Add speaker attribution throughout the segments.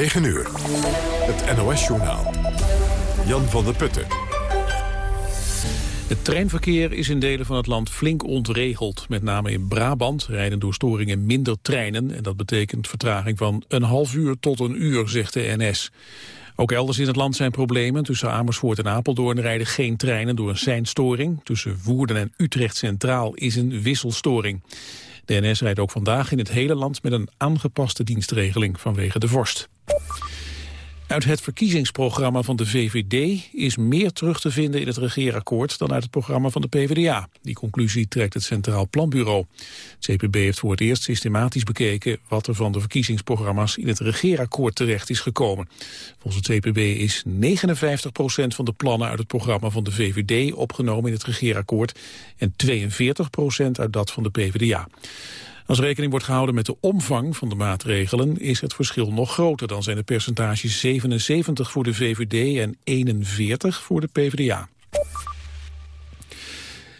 Speaker 1: 9 uur. Het NOS-journaal. Jan van der Putten.
Speaker 2: Het treinverkeer is in delen van het land flink ontregeld. Met name in Brabant rijden door storingen minder treinen... en dat betekent vertraging van een half uur tot een uur, zegt de NS. Ook elders in het land zijn problemen. Tussen Amersfoort en Apeldoorn rijden geen treinen door een seinstoring. Tussen Woerden en Utrecht Centraal is een wisselstoring. De NS rijdt ook vandaag in het hele land met een aangepaste dienstregeling vanwege de vorst. Uit het verkiezingsprogramma van de VVD is meer terug te vinden in het regeerakkoord dan uit het programma van de PvdA. Die conclusie trekt het Centraal Planbureau. Het CPB heeft voor het eerst systematisch bekeken wat er van de verkiezingsprogramma's in het regeerakkoord terecht is gekomen. Volgens het CPB is 59 procent van de plannen uit het programma van de VVD opgenomen in het regeerakkoord en 42 procent uit dat van de PvdA. Als rekening wordt gehouden met de omvang van de maatregelen is het verschil nog groter. Dan zijn de percentages 77 voor de VVD en 41 voor de PvdA.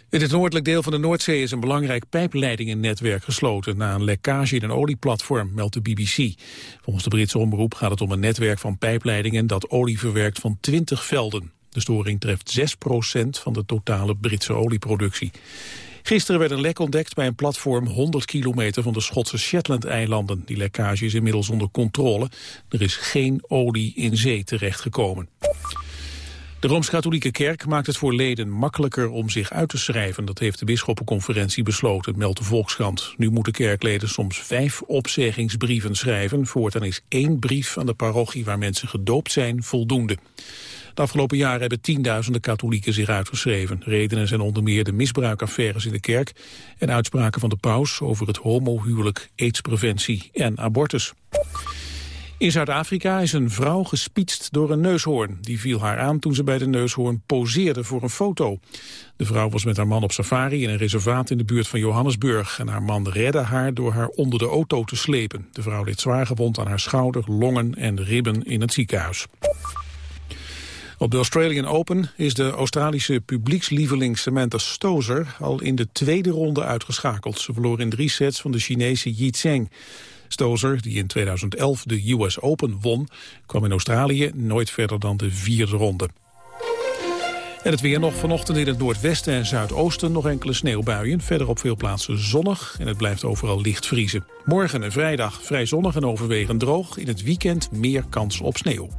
Speaker 2: In het noordelijk deel van de Noordzee is een belangrijk pijpleidingennetwerk gesloten na een lekkage in een olieplatform, meldt de BBC. Volgens de Britse omroep gaat het om een netwerk van pijpleidingen dat olie verwerkt van 20 velden. De storing treft 6% van de totale Britse olieproductie. Gisteren werd een lek ontdekt bij een platform 100 kilometer van de Schotse Shetland-eilanden. Die lekkage is inmiddels onder controle. Er is geen olie in zee terechtgekomen. De Rooms-Katholieke Kerk maakt het voor leden makkelijker om zich uit te schrijven. Dat heeft de bisschoppenconferentie besloten, meldt de Volkskrant. Nu moeten kerkleden soms vijf opzeggingsbrieven schrijven. Voortaan is één brief aan de parochie waar mensen gedoopt zijn voldoende. De afgelopen jaren hebben tienduizenden katholieken zich uitgeschreven. Redenen zijn onder meer de misbruikaffaires in de kerk... en uitspraken van de paus over het homohuwelijk, aidspreventie en abortus. In Zuid-Afrika is een vrouw gespietst door een neushoorn. Die viel haar aan toen ze bij de neushoorn poseerde voor een foto. De vrouw was met haar man op safari in een reservaat in de buurt van Johannesburg. En haar man redde haar door haar onder de auto te slepen. De vrouw leed zwaar gewond aan haar schouder, longen en ribben in het ziekenhuis. Op de Australian Open is de Australische publiekslieveling Samantha Stozer al in de tweede ronde uitgeschakeld. Ze verloor in drie sets van de Chinese Yi Zheng. Stozer, die in 2011 de US Open won, kwam in Australië nooit verder dan de vierde ronde. En het weer nog vanochtend in het noordwesten en zuidoosten nog enkele sneeuwbuien. Verder op veel plaatsen zonnig en het blijft overal licht vriezen. Morgen en vrijdag vrij zonnig en overwegend droog. In het weekend meer kans op sneeuw.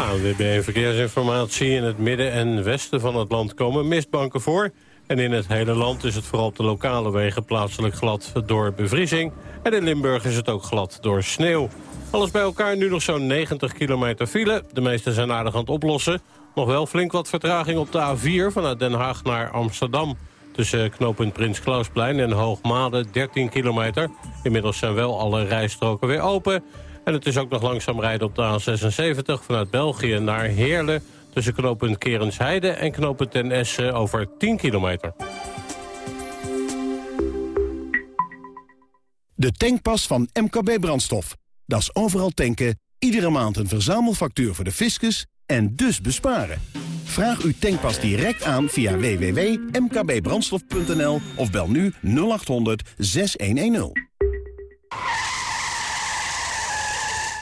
Speaker 3: ANWB Verkeersinformatie. In het midden en westen van het land komen mistbanken voor. En in het hele land is het vooral op de lokale wegen plaatselijk glad door bevriezing. En in Limburg is het ook glad door sneeuw. Alles bij elkaar nu nog zo'n 90 kilometer file. De meeste zijn aardig aan het oplossen. Nog wel flink wat vertraging op de A4 vanuit Den Haag naar Amsterdam. Tussen knooppunt Prins Klausplein en Hoogmade 13 kilometer. Inmiddels zijn wel alle rijstroken weer open. En het is ook nog langzaam rijden op de A76 vanuit België naar Heerlen... tussen knooppunt Kerensheide en knooppunt Ten Essen over 10 kilometer.
Speaker 4: De tankpas van MKB Brandstof. Dat is overal tanken, iedere maand een verzamelfactuur voor de fiscus en dus besparen. Vraag uw tankpas direct aan via www.mkbbrandstof.nl of bel nu 0800 6110.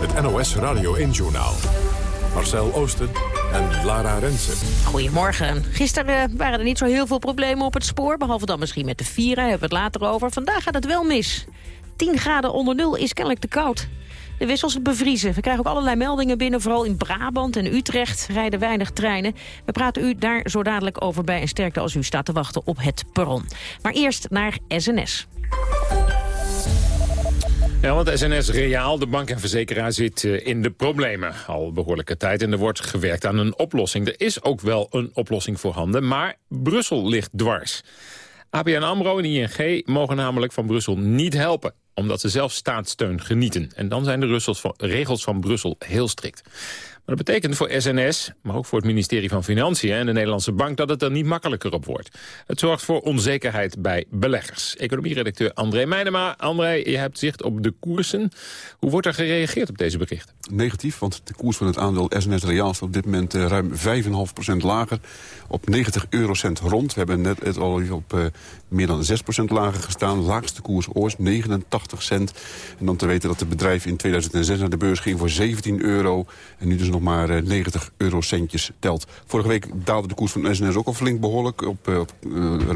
Speaker 1: Het NOS Radio 1-journaal. Marcel Oosten en Lara Rensen.
Speaker 5: Goedemorgen. Gisteren waren er niet zo heel veel problemen op het spoor... behalve dan misschien met de Vira, hebben we het later over. Vandaag gaat het wel mis. 10 graden onder nul is kennelijk te koud. De wissels bevriezen. We krijgen ook allerlei meldingen binnen. Vooral in Brabant en Utrecht rijden weinig treinen. We praten u daar zo dadelijk over bij en sterkte als u staat te wachten op het perron. Maar eerst naar SNS.
Speaker 6: Ja, want SNS Reaal, de bank en verzekeraar, zit eh, in de problemen. Al behoorlijke tijd en er wordt gewerkt aan een oplossing. Er is ook wel een oplossing voorhanden, maar Brussel ligt dwars. ABN AMRO en ING mogen namelijk van Brussel niet helpen omdat ze zelf staatssteun genieten. En dan zijn de regels van Brussel heel strikt. Dat betekent voor SNS, maar ook voor het ministerie van Financiën en de Nederlandse Bank dat het er niet makkelijker op wordt. Het zorgt voor onzekerheid bij beleggers. Economieredacteur André Meijnema. André, je hebt zicht op de koersen. Hoe wordt er gereageerd op deze berichten?
Speaker 7: Negatief, want de koers van het aandeel SNS Reaal is op dit moment uh, ruim 5,5% lager. Op 90 eurocent rond. We hebben net het al op uh, meer dan 6% lager gestaan. Laagste koers ooit, 89 cent. En dan te weten dat het bedrijf in 2006 naar de beurs ging voor 17 euro. En nu dus nog maar 90 eh, eurocentjes telt. Vorige week daalde de koers van SNS ook al flink behoorlijk. Op, op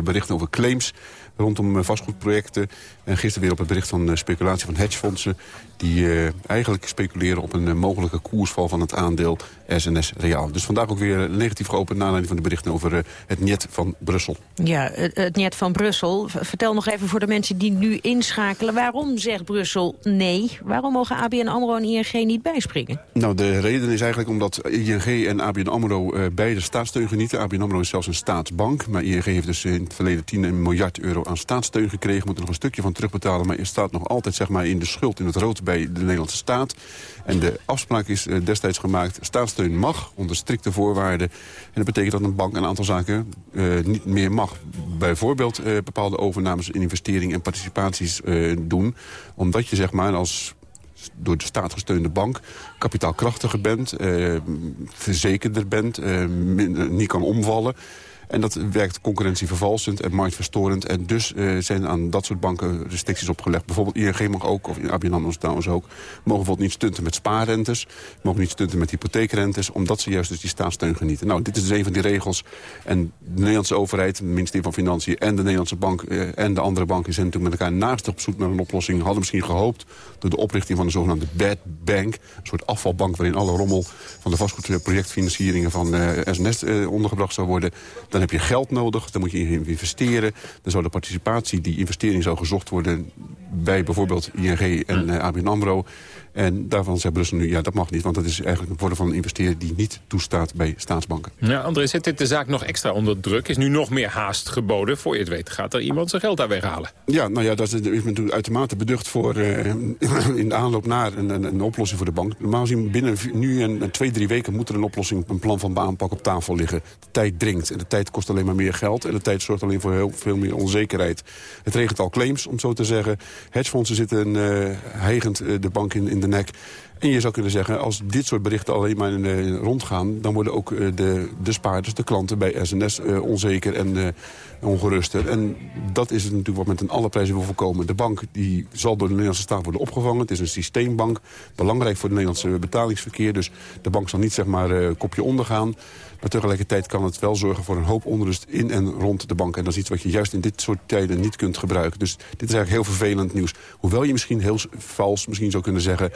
Speaker 7: berichten over claims rondom vastgoedprojecten. En gisteren weer op het bericht van speculatie van hedgefondsen... die uh, eigenlijk speculeren op een mogelijke koersval van het aandeel SNS Reaal. Dus vandaag ook weer negatief geopend... naar aanleiding van de berichten over uh, het net van Brussel.
Speaker 5: Ja, het, net van Brussel. Vertel nog even voor de mensen die nu inschakelen... waarom zegt Brussel nee? Waarom mogen ABN AMRO en ING niet bijspringen?
Speaker 7: Nou, de reden is eigenlijk omdat ING en ABN AMRO uh, beide staatssteun genieten. ABN AMRO is zelfs een staatsbank. Maar ING heeft dus in het verleden 10 miljard euro aan staatssteun gekregen. Moet er nog een stukje van terugbetalen. Maar je staat nog altijd zeg maar, in de schuld in het rood bij de Nederlandse staat. En de afspraak is uh, destijds gemaakt. Staatssteun mag onder strikte voorwaarden. En dat betekent dat een bank een aantal zaken uh, niet meer mag. Bijvoorbeeld uh, bepaalde overnames in investeringen en participaties doen. Omdat je zeg maar als door de staat gesteunde bank kapitaalkrachtiger bent, verzekerder bent, niet kan omvallen. En dat werkt concurrentievervalsend en marktverstorend. En dus uh, zijn aan dat soort banken restricties opgelegd. Bijvoorbeeld ING mag ook, of ABN AMRO trouwens ook... mogen bijvoorbeeld niet stunten met spaarrentes. Mogen niet stunten met hypotheekrentes. Omdat ze juist dus die staatssteun genieten. Nou, dit is dus een van die regels. En de Nederlandse overheid, het ministerie van Financiën... en de Nederlandse bank uh, en de andere banken zijn natuurlijk met elkaar naast op zoek naar een oplossing. Hadden misschien gehoopt door de oprichting van een zogenaamde bad bank. Een soort afvalbank waarin alle rommel van de vastgoedprojectfinancieringen van uh, SNS ondergebracht zou worden dan heb je geld nodig, dan moet je investeren. Dan zou de participatie, die investering zou gezocht worden... bij bijvoorbeeld ING en ABN AMRO. En daarvan zegt Brussel nu, ja, dat mag niet. Want dat is eigenlijk een vorm van investeren die niet toestaat bij staatsbanken.
Speaker 6: Ja, André, zet dit de zaak nog extra onder druk? Is nu nog meer haast geboden? Voor je het weet gaat er iemand zijn geld daar weghalen.
Speaker 7: Ja, nou ja, dat is, is natuurlijk uitermate beducht voor uh, in de aanloop naar een, een, een, oplossing voor de bank. Normaal gezien binnen nu en twee, drie weken moet er een oplossing, een plan van aanpak op tafel liggen. De tijd dringt en de tijd kost alleen maar meer geld. En de tijd zorgt alleen voor heel veel meer onzekerheid. Het regent al claims, om zo te zeggen. Hedgefondsen zitten uh, heigend uh, de bank in, in de En je zou kunnen zeggen, als dit soort berichten alleen maar uh, rondgaan... dan worden ook uh, de, de spaarders, de klanten bij SNS uh, onzeker en ongeruster. En dat is het natuurlijk wat met een alle prijzen wil voorkomen. De bank die zal door de Nederlandse staat worden opgevangen. Het is een systeembank, belangrijk voor het Nederlandse betalingsverkeer. Dus de bank zal niet zeg maar kopje ondergaan. Maar tegelijkertijd kan het wel zorgen voor een hoop onrust in en rond de bank. En dat is iets wat je juist in dit soort tijden niet kunt gebruiken. Dus dit is eigenlijk heel vervelend nieuws. Hoewel je misschien heel vals misschien zou kunnen zeggen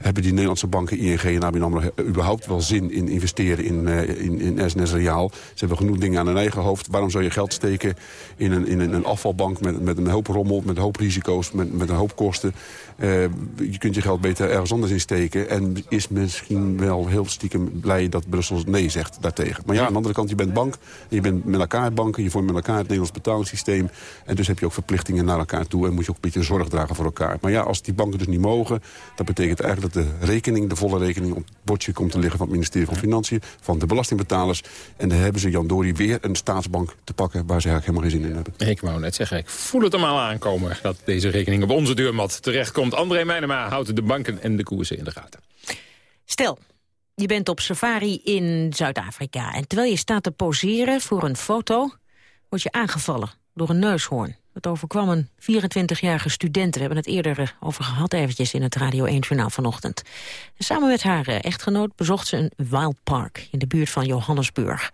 Speaker 7: hebben die Nederlandse banken, ING en ABN AMRO... überhaupt wel zin in investeren in, uh, in, in SNS Reaal? Ze hebben genoeg dingen aan hun eigen hoofd. Waarom zou je geld steken in een, in een afvalbank met, met een hoop rommel... met een hoop risico's, met, met een hoop kosten? Uh, je kunt je geld beter ergens anders insteken. En is misschien wel heel stiekem blij dat Brussel nee zegt daartegen. Maar ja, aan de andere kant, je bent bank. Je bent met elkaar banken. Je vormt met elkaar het Nederlands betalingssysteem. En dus heb je ook verplichtingen naar elkaar toe. En moet je ook een beetje zorg dragen voor elkaar. Maar ja, als die banken dus niet mogen... dat betekent eigenlijk dat de rekening, de volle rekening... op het bordje komt te liggen van het ministerie van Financiën... van de belastingbetalers. En dan hebben ze Jan Dori weer een staatsbank te pakken... waar ze eigenlijk helemaal geen zin in hebben.
Speaker 6: Ik wou net zeggen, ik voel het allemaal aankomen... dat deze rekening op onze deurmat terechtkomt. André Meijnema houdt de banken en de koersen in de gaten.
Speaker 5: Stel, je bent op safari in Zuid-Afrika... en terwijl je staat te poseren voor een foto... word je aangevallen door een neushoorn. Het overkwam een 24-jarige student. We hebben het eerder eh, over gehad eventjes in het Radio 1-journaal vanochtend. samen met haar eh, echtgenoot bezocht ze een wildpark in de buurt van Johannesburg.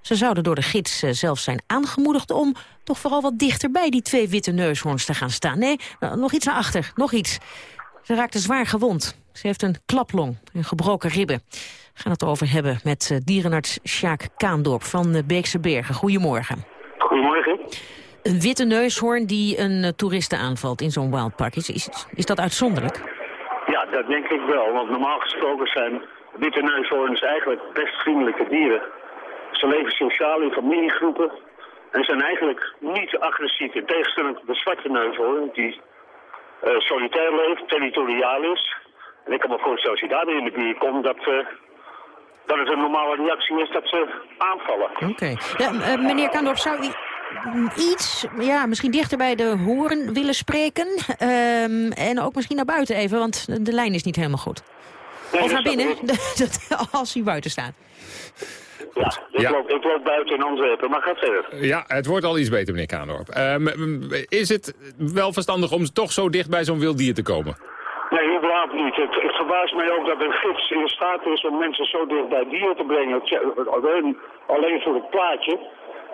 Speaker 5: Ze zouden door de gids eh, zelfs zijn aangemoedigd om toch vooral wat dichter bij die twee witte neushoorns te gaan staan. Nee, nog iets naar achter, nog iets. Ze raakte zwaar gewond. Ze heeft een klaplong en gebroken ribben. We gaan het over hebben met dierenarts Sjaak Kaandorp van Beekse Bergen. Goedemorgen.
Speaker 8: Goedemorgen.
Speaker 5: Een witte neushoorn die een uh, toeriste aanvalt in zo'n wildpark. Is, is, is dat uitzonderlijk?
Speaker 8: Ja, dat denk ik wel. Want normaal gesproken zijn witte neushoorns eigenlijk best vriendelijke dieren. Ze leven sociaal in familiegroepen. En zijn eigenlijk niet agressief. In tegenstelling tot de zwarte neushoorn, die uh, solitair leeft, territoriaal is. En ik kan me voorstellen, als je daar in de buurt komt, dat, uh, dat het een normale reactie is dat ze aanvallen.
Speaker 5: Oké. Ja, meneer Kandorp, zou u iets, ja, misschien dichter bij de horen willen spreken. Um, en ook misschien naar buiten even, want de lijn is niet helemaal goed. of naar binnen, als u buiten staat.
Speaker 8: Ja, ik, ja. Loop, ik loop buiten in Antwerpen, maar gaat verder.
Speaker 6: Ja, het wordt al iets beter, meneer Kaandorp. Um, is het wel verstandig om toch zo dicht bij zo'n wild dier te komen?
Speaker 8: Nee, überhaupt niet. Het, het verbaast mij ook dat een gids in staat is om mensen zo dicht bij dieren te brengen. Alleen, alleen voor het plaatje.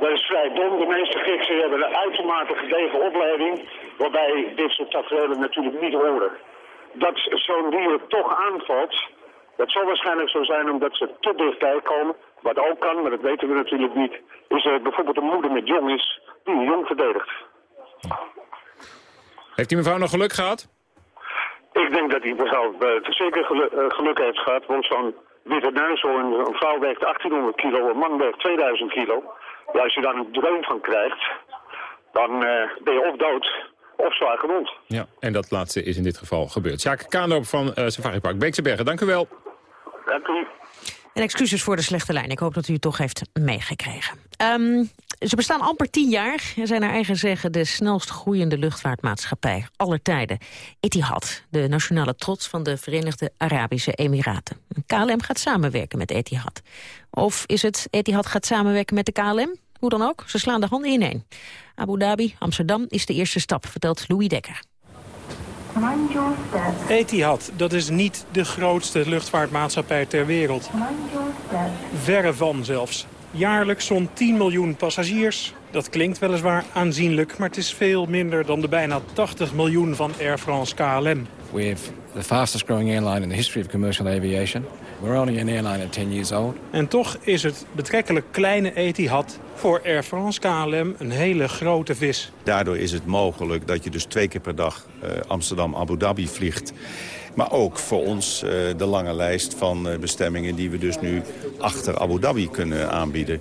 Speaker 8: Dat is vrij dom. De meeste gidsen hebben een uitermate gedegen opleiding, waarbij dit soort tafereelen natuurlijk niet horen. Dat zo'n dier toch aanvalt, dat zal waarschijnlijk zo zijn omdat ze te dichtbij komen. Wat ook kan, maar dat weten we natuurlijk niet, is er bijvoorbeeld een moeder met jong is, die een jong verdedigt.
Speaker 6: Heeft die mevrouw nog geluk gehad?
Speaker 8: Ik denk dat die mevrouw uh, zeker geluk, uh, geluk heeft gehad, want zo'n witte neushoorn, een vrouw weegt 1800 kilo, een man weegt 2000 kilo. Ja, als je daar een dreun van krijgt, dan uh, ben je of dood of zwaar gewond.
Speaker 6: Ja, en dat laatste is in dit geval gebeurd. Sjaak Kaanloop van uh, Safari Park Beekse Bergen, dank u wel.
Speaker 8: Dank u.
Speaker 5: En excuses voor de slechte lijn. Ik hoop dat u het toch heeft meegekregen. Um, ze bestaan amper tien jaar en zijn naar eigen zeggen de snelst groeiende luchtvaartmaatschappij aller tijden. Etihad, de nationale trots van de Verenigde Arabische Emiraten. KLM gaat samenwerken met Etihad. Of is het Etihad gaat samenwerken met de KLM? Hoe dan ook, ze slaan de handen ineen. Abu Dhabi, Amsterdam is de eerste stap, vertelt Louis Dekker.
Speaker 9: Etihad, dat is niet de grootste luchtvaartmaatschappij ter wereld. Verre van zelfs. Jaarlijks zo'n 10 miljoen passagiers. Dat klinkt weliswaar aanzienlijk, maar het is veel minder dan de bijna 80 miljoen van Air France KLM.
Speaker 10: We have the fastest growing airline in the history of commercial aviation. We're only an airline at 10 years old.
Speaker 9: En toch is het betrekkelijk kleine Etihad voor Air France KLM een hele grote vis.
Speaker 11: Daardoor is het mogelijk dat je dus twee keer per dag uh, Amsterdam-Abu Dhabi vliegt. Maar ook voor ons uh, de lange lijst van uh, bestemmingen die we dus nu achter Abu Dhabi kunnen aanbieden.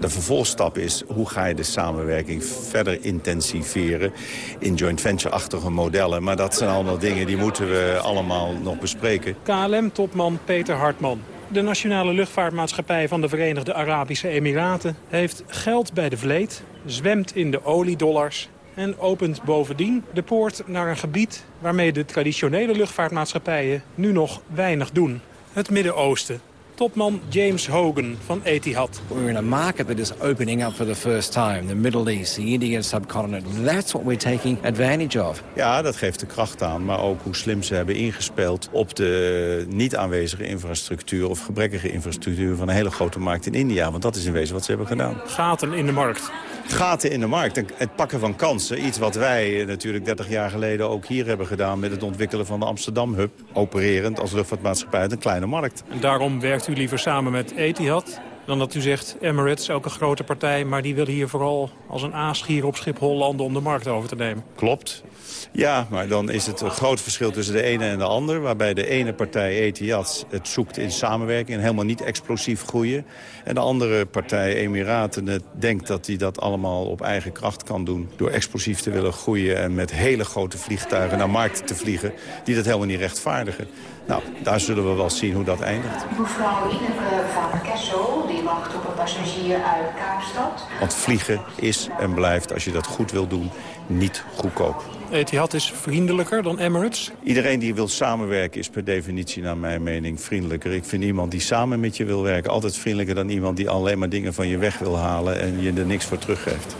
Speaker 11: De vervolgstap is hoe ga je de samenwerking verder intensiveren in joint venture-achtige modellen. Maar dat zijn allemaal dingen die moeten we allemaal nog bespreken.
Speaker 9: KLM-topman Peter Hartman. De nationale luchtvaartmaatschappij van de Verenigde Arabische Emiraten heeft geld bij de vleet, zwemt in de oliedollars en opent bovendien de poort naar een gebied waarmee de traditionele luchtvaartmaatschappijen nu nog weinig doen. Het Midden-Oosten. Topman James Hogan van Etihad.
Speaker 10: We're in a market that is opening up for the first time. The Middle East, the Indian subcontinent. That's what we're taking advantage of.
Speaker 11: Ja, dat geeft de kracht aan. Maar ook hoe slim ze hebben ingespeeld op de niet aanwezige infrastructuur... of gebrekkige infrastructuur van een hele grote markt in India. Want dat is in wezen wat ze hebben gedaan.
Speaker 9: Gaten in de markt
Speaker 11: gaten in de markt. Het pakken van kansen. Iets wat wij natuurlijk 30 jaar geleden ook hier hebben gedaan... met het ontwikkelen van de Amsterdam Hub. Opererend als luchtvaartmaatschappij uit een kleine markt.
Speaker 9: En daarom werkt u liever samen met Etihad dan dat u zegt Emirates, ook een grote partij... maar die wil hier vooral als een aasgier op Schiphol landen om de markt over te nemen.
Speaker 11: Klopt. Ja, maar dan is het een groot verschil tussen de ene en de ander. Waarbij de ene partij, Etihad, het zoekt in samenwerking... en helemaal niet explosief groeien. En de andere partij, Emiraten, het denkt dat hij dat allemaal op eigen kracht kan doen... door explosief te willen groeien en met hele grote vliegtuigen naar markten te vliegen... die dat helemaal niet rechtvaardigen. Nou, daar zullen we wel zien hoe dat eindigt.
Speaker 12: Mevrouw Ineke van Kessel, die wacht op een passagier uit Kaapstad.
Speaker 11: Want vliegen is en blijft, als je dat goed wil doen, niet goedkoop.
Speaker 9: Etihad is vriendelijker dan Emirates?
Speaker 11: Iedereen die wil samenwerken is per definitie naar mijn mening vriendelijker. Ik vind iemand die samen met je wil werken altijd vriendelijker dan iemand die alleen maar dingen van je weg wil halen en je er niks voor teruggeeft.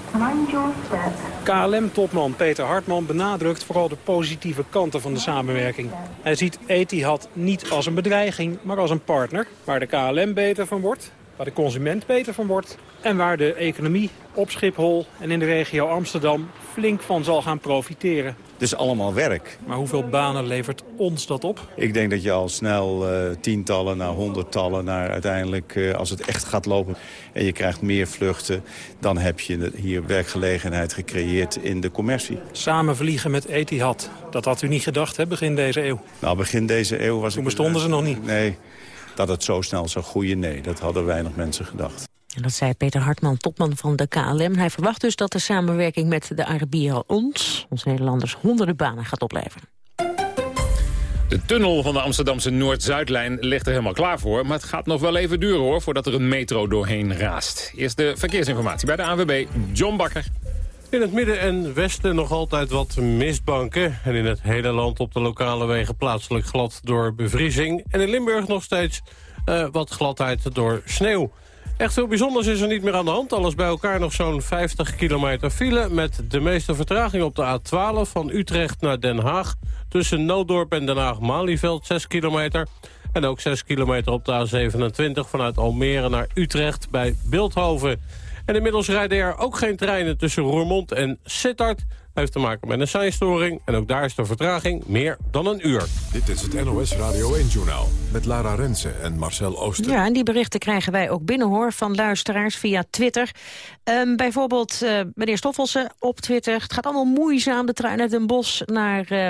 Speaker 9: KLM-topman Peter Hartman benadrukt vooral de positieve kanten van de samenwerking. Hij ziet Etihad niet als een bedreiging, maar als een partner. Waar de KLM beter van wordt, waar de consument beter van wordt... en waar de economie op Schiphol en in de regio Amsterdam flink van zal gaan profiteren.
Speaker 11: Het is allemaal werk.
Speaker 9: Maar hoeveel banen levert ons dat op?
Speaker 11: Ik denk dat je al snel uh, tientallen naar honderdtallen... naar uiteindelijk, uh, als het echt gaat lopen en je krijgt meer vluchten... dan heb je hier werkgelegenheid gecreëerd in de commercie.
Speaker 9: Samen vliegen met Etihad. Dat had u niet gedacht, hè, begin deze eeuw?
Speaker 11: Nou, begin deze eeuw was
Speaker 9: Toen bestonden ze nog niet.
Speaker 11: Nee, dat het zo snel zou groeien, nee. Dat hadden weinig mensen gedacht.
Speaker 5: En dat zei Peter Hartman, topman van de KLM. Hij verwacht dus dat de samenwerking met de Arabieren ons, onze Nederlanders, honderden banen gaat opleveren.
Speaker 6: De tunnel van de Amsterdamse Noord-Zuidlijn ligt er helemaal klaar voor. Maar het gaat nog wel even duren hoor, voordat er een metro doorheen raast. Eerst de verkeersinformatie bij de ANWB, John Bakker.
Speaker 3: In het midden en westen nog altijd wat mistbanken. En in het hele land op de lokale wegen plaatselijk glad door bevriezing. En in Limburg nog steeds uh, wat gladheid door sneeuw. Echt veel bijzonders is er niet meer aan de hand. Alles bij elkaar nog zo'n 50 kilometer file... met de meeste vertraging op de A12 van Utrecht naar Den Haag. Tussen Nooddorp en Den Haag-Malieveld 6 kilometer. En ook 6 kilometer op de A27 vanuit Almere naar Utrecht bij Beeldhoven. En inmiddels rijden er ook geen treinen tussen Roermond en Sittard heeft te maken met een seinstoring. En ook daar is de vertraging meer dan een uur.
Speaker 1: Dit is het NOS Radio 1-journaal met Lara Rensen en Marcel Ooster.
Speaker 5: Ja, en die berichten krijgen wij ook binnen hoor van luisteraars via Twitter. Um, bijvoorbeeld uh, meneer Stoffelsen op Twitter. Het gaat allemaal moeizaam, de trein uit Den Bosch naar... Uh,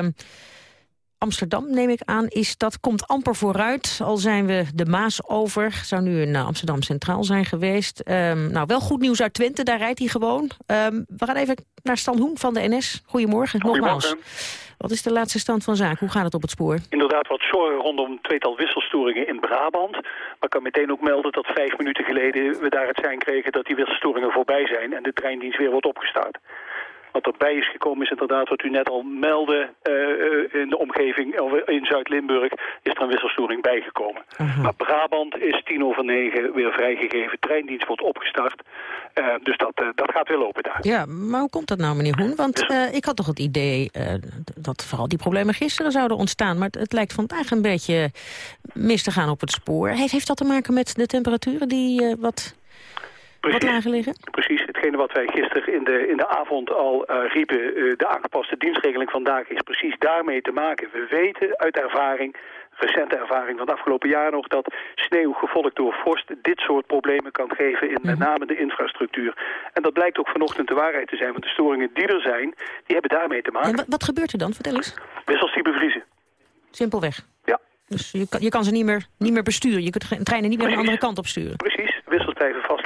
Speaker 5: Amsterdam, neem ik aan, is dat komt amper vooruit. Al zijn we de Maas over. Zou nu in uh, Amsterdam Centraal zijn geweest. Um, nou, wel goed nieuws uit Twente, daar rijdt hij gewoon. Um, we gaan even naar Stan Hoen van de NS. Goedemorgen,
Speaker 13: Goedemorgen.
Speaker 5: nogmaals. Wat is de laatste stand van zaken? Hoe gaat het op het spoor?
Speaker 13: Inderdaad wat zorgen rondom een tweetal wisselstoringen in Brabant. Maar ik kan meteen ook melden dat vijf minuten geleden we daar het zijn kregen dat die wisselstoringen voorbij zijn en de treindienst weer wordt opgestart. Wat erbij is gekomen is inderdaad wat u net al meldde uh, in de omgeving, of in Zuid-Limburg, is er een wisselstoring bijgekomen. Maar Brabant is tien over negen weer vrijgegeven, treindienst wordt opgestart. Uh, dus dat, dat gaat weer lopen daar.
Speaker 5: Ja, maar hoe komt dat nou meneer Hoen? Want ik had toch het idee dat vooral die problemen gisteren zouden ontstaan. Maar het, het, lijkt vandaag een beetje mis te gaan op het spoor. Heeft, heeft dat te maken met de temperaturen die wat...
Speaker 13: Precies.
Speaker 5: Wat lager liggen?
Speaker 13: Precies, hetgene wat wij gisteren in de, in de avond al uh, riepen, uh, de aangepaste dienstregeling vandaag is precies daarmee te maken. We weten uit ervaring, recente ervaring van het afgelopen jaar nog, dat sneeuw gevolgd door vorst dit soort problemen kan geven in met name de infrastructuur. En dat blijkt ook vanochtend de waarheid te zijn, want de storingen die er zijn, die hebben daarmee te maken.
Speaker 5: En wat, gebeurt er dan? Vertel eens.
Speaker 13: Wissels die bevriezen.
Speaker 5: Simpelweg?
Speaker 13: Ja.
Speaker 5: Dus je kan, je kan ze niet meer, niet meer besturen. Je kunt treinen niet meer een andere kant op sturen.
Speaker 13: Precies.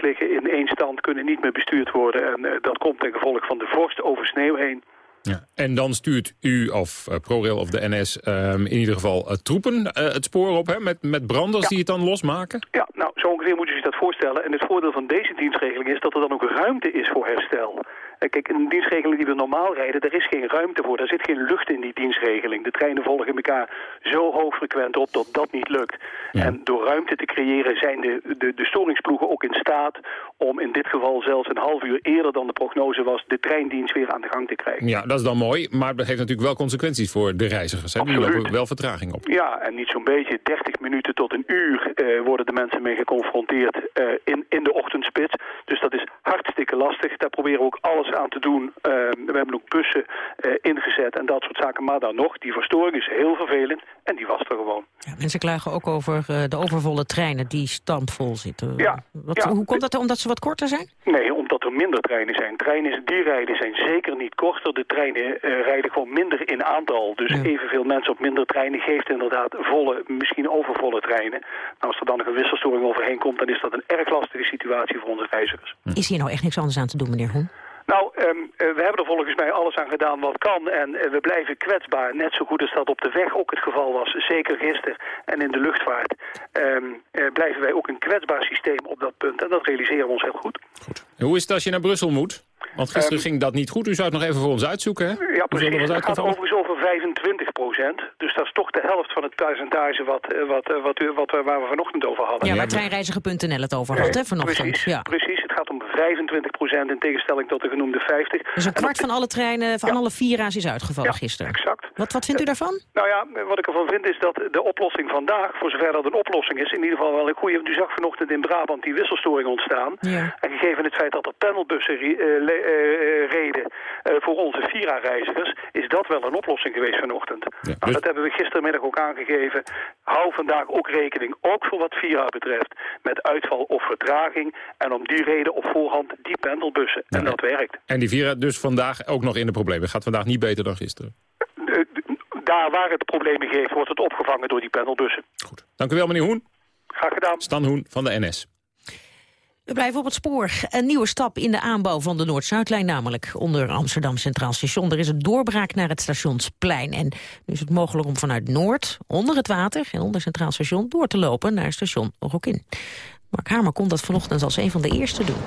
Speaker 13: Vastliggen in één stand, kunnen niet meer bestuurd worden. En uh, dat komt ten gevolge van de vorst over sneeuw heen.
Speaker 6: Ja. En dan stuurt u of uh, ProRail of de NS um, in ieder geval uh, troepen het spoor op, hè? Met, met branders
Speaker 13: ja.
Speaker 6: die het dan losmaken?
Speaker 13: Ja, nou, zo ongeveer moet je zich dat voorstellen. En het voordeel van deze dienstregeling is dat er dan ook ruimte is voor herstel. Kijk, in een dienstregeling die we normaal rijden, daar is geen ruimte voor. Daar zit geen lucht in die dienstregeling. De treinen volgen elkaar zo hoogfrequent op dat dat niet lukt. Ja. En door ruimte te creëren zijn de, de, de storingsploegen ook in staat om in dit geval zelfs een half uur eerder dan de prognose was de treindienst weer aan de gang te krijgen.
Speaker 6: Ja, dat is dan mooi, maar dat heeft natuurlijk wel consequenties voor de reizigers. Hè? Die lopen wel vertraging op.
Speaker 13: Ja, en niet zo'n beetje 30 minuten tot een uur uh, worden de mensen mee geconfronteerd uh, in, in de ochtendspits. Dus dat is hartstikke lastig. Daar proberen we ook alles aan te doen. Uh, we hebben ook bussen uh, ingezet en dat soort zaken. Maar dan nog, die verstoring is heel vervelend en die was er gewoon.
Speaker 5: Ja, mensen klagen ook over uh, de overvolle treinen die stampvol zitten.
Speaker 13: Ja,
Speaker 5: wat,
Speaker 13: ja.
Speaker 5: Hoe komt dat? Omdat ze wat korter zijn?
Speaker 13: Nee, omdat er minder treinen zijn. Treinen die rijden zijn zeker niet korter. De treinen rijden gewoon minder in aantal. Dus ja. evenveel mensen op minder treinen geeft inderdaad volle, misschien overvolle treinen. Nou, als er dan nog een wisselstoring overheen komt, dan is dat een erg lastige situatie voor onze reizigers.
Speaker 5: Is hier nou echt niks anders aan te doen, meneer Hoen?
Speaker 13: Nou, um, we hebben er volgens mij alles aan gedaan wat kan. En uh, we blijven kwetsbaar. Net zo goed als dat op de weg ook het geval was. Zeker gisteren. En in de luchtvaart um, uh, blijven wij ook een kwetsbaar systeem op dat punt. En dat realiseren we ons heel goed.
Speaker 6: goed. Hoe is het als je naar Brussel moet? Want gisteren
Speaker 13: Ehm,
Speaker 6: ging dat niet goed. U zou het nog even voor ons uitzoeken, hè?
Speaker 13: Ja, precies.
Speaker 6: er wat
Speaker 13: Het gaat overigens over 25 procent. Dus dat is toch de helft van het percentage wat, eh, wat, eh, wat, u- wat, we- waar we vanochtend over hadden.
Speaker 5: Ja, waar treinreiziger.nl het over had, hè, vanochtend.
Speaker 13: Precies,
Speaker 5: Ja.
Speaker 13: precies. Het gaat om 25 procent in tegenstelling tot de genoemde 50.
Speaker 5: Dus een kwart van alle treinen, van alle Vira's is uitgevallen
Speaker 13: Ja,
Speaker 5: gisteren.
Speaker 13: exact.
Speaker 5: Wat, wat vindt u daarvan?
Speaker 13: Nou ja, wat ik ervan vind is dat de oplossing vandaag, voor zover dat een oplossing is, in ieder geval wel een goede. Want u zag vanochtend in Brabant die wisselstoring ontstaan.
Speaker 5: Ja.
Speaker 13: En gegeven het feit dat er panelbussen eh, le- eh, reden eh, voor onze Vira-reizigers, is dat wel een oplossing geweest vanochtend. Nou,
Speaker 6: dus-
Speaker 13: Dat hebben we gistermiddag ook aangegeven. Hou vandaag ook rekening, ook voor wat Vira betreft, met uitval of vertraging. En om die reden op voorhand die pendelbussen. En dat werkt.
Speaker 6: En die Vira dus vandaag ook nog in de problemen. Gaat vandaag niet beter dan gisteren.
Speaker 13: Eh, Daar waar het problemen geeft, wordt het opgevangen door die pendelbussen.
Speaker 6: Dank u wel, meneer Hoen.
Speaker 13: Graag gedaan.
Speaker 6: Stan Hoen van de NS.
Speaker 5: We blijven op het spoor. Een nieuwe stap in de aanbouw van de Noord-Zuidlijn namelijk. Onder Amsterdam Centraal Station. Er is een doorbraak naar het stationsplein. En nu is het mogelijk om vanuit Noord, onder het water... en onder Centraal Station door te lopen naar station Rokin. Mark Hamer kon dat vanochtend als een van de eerste doen.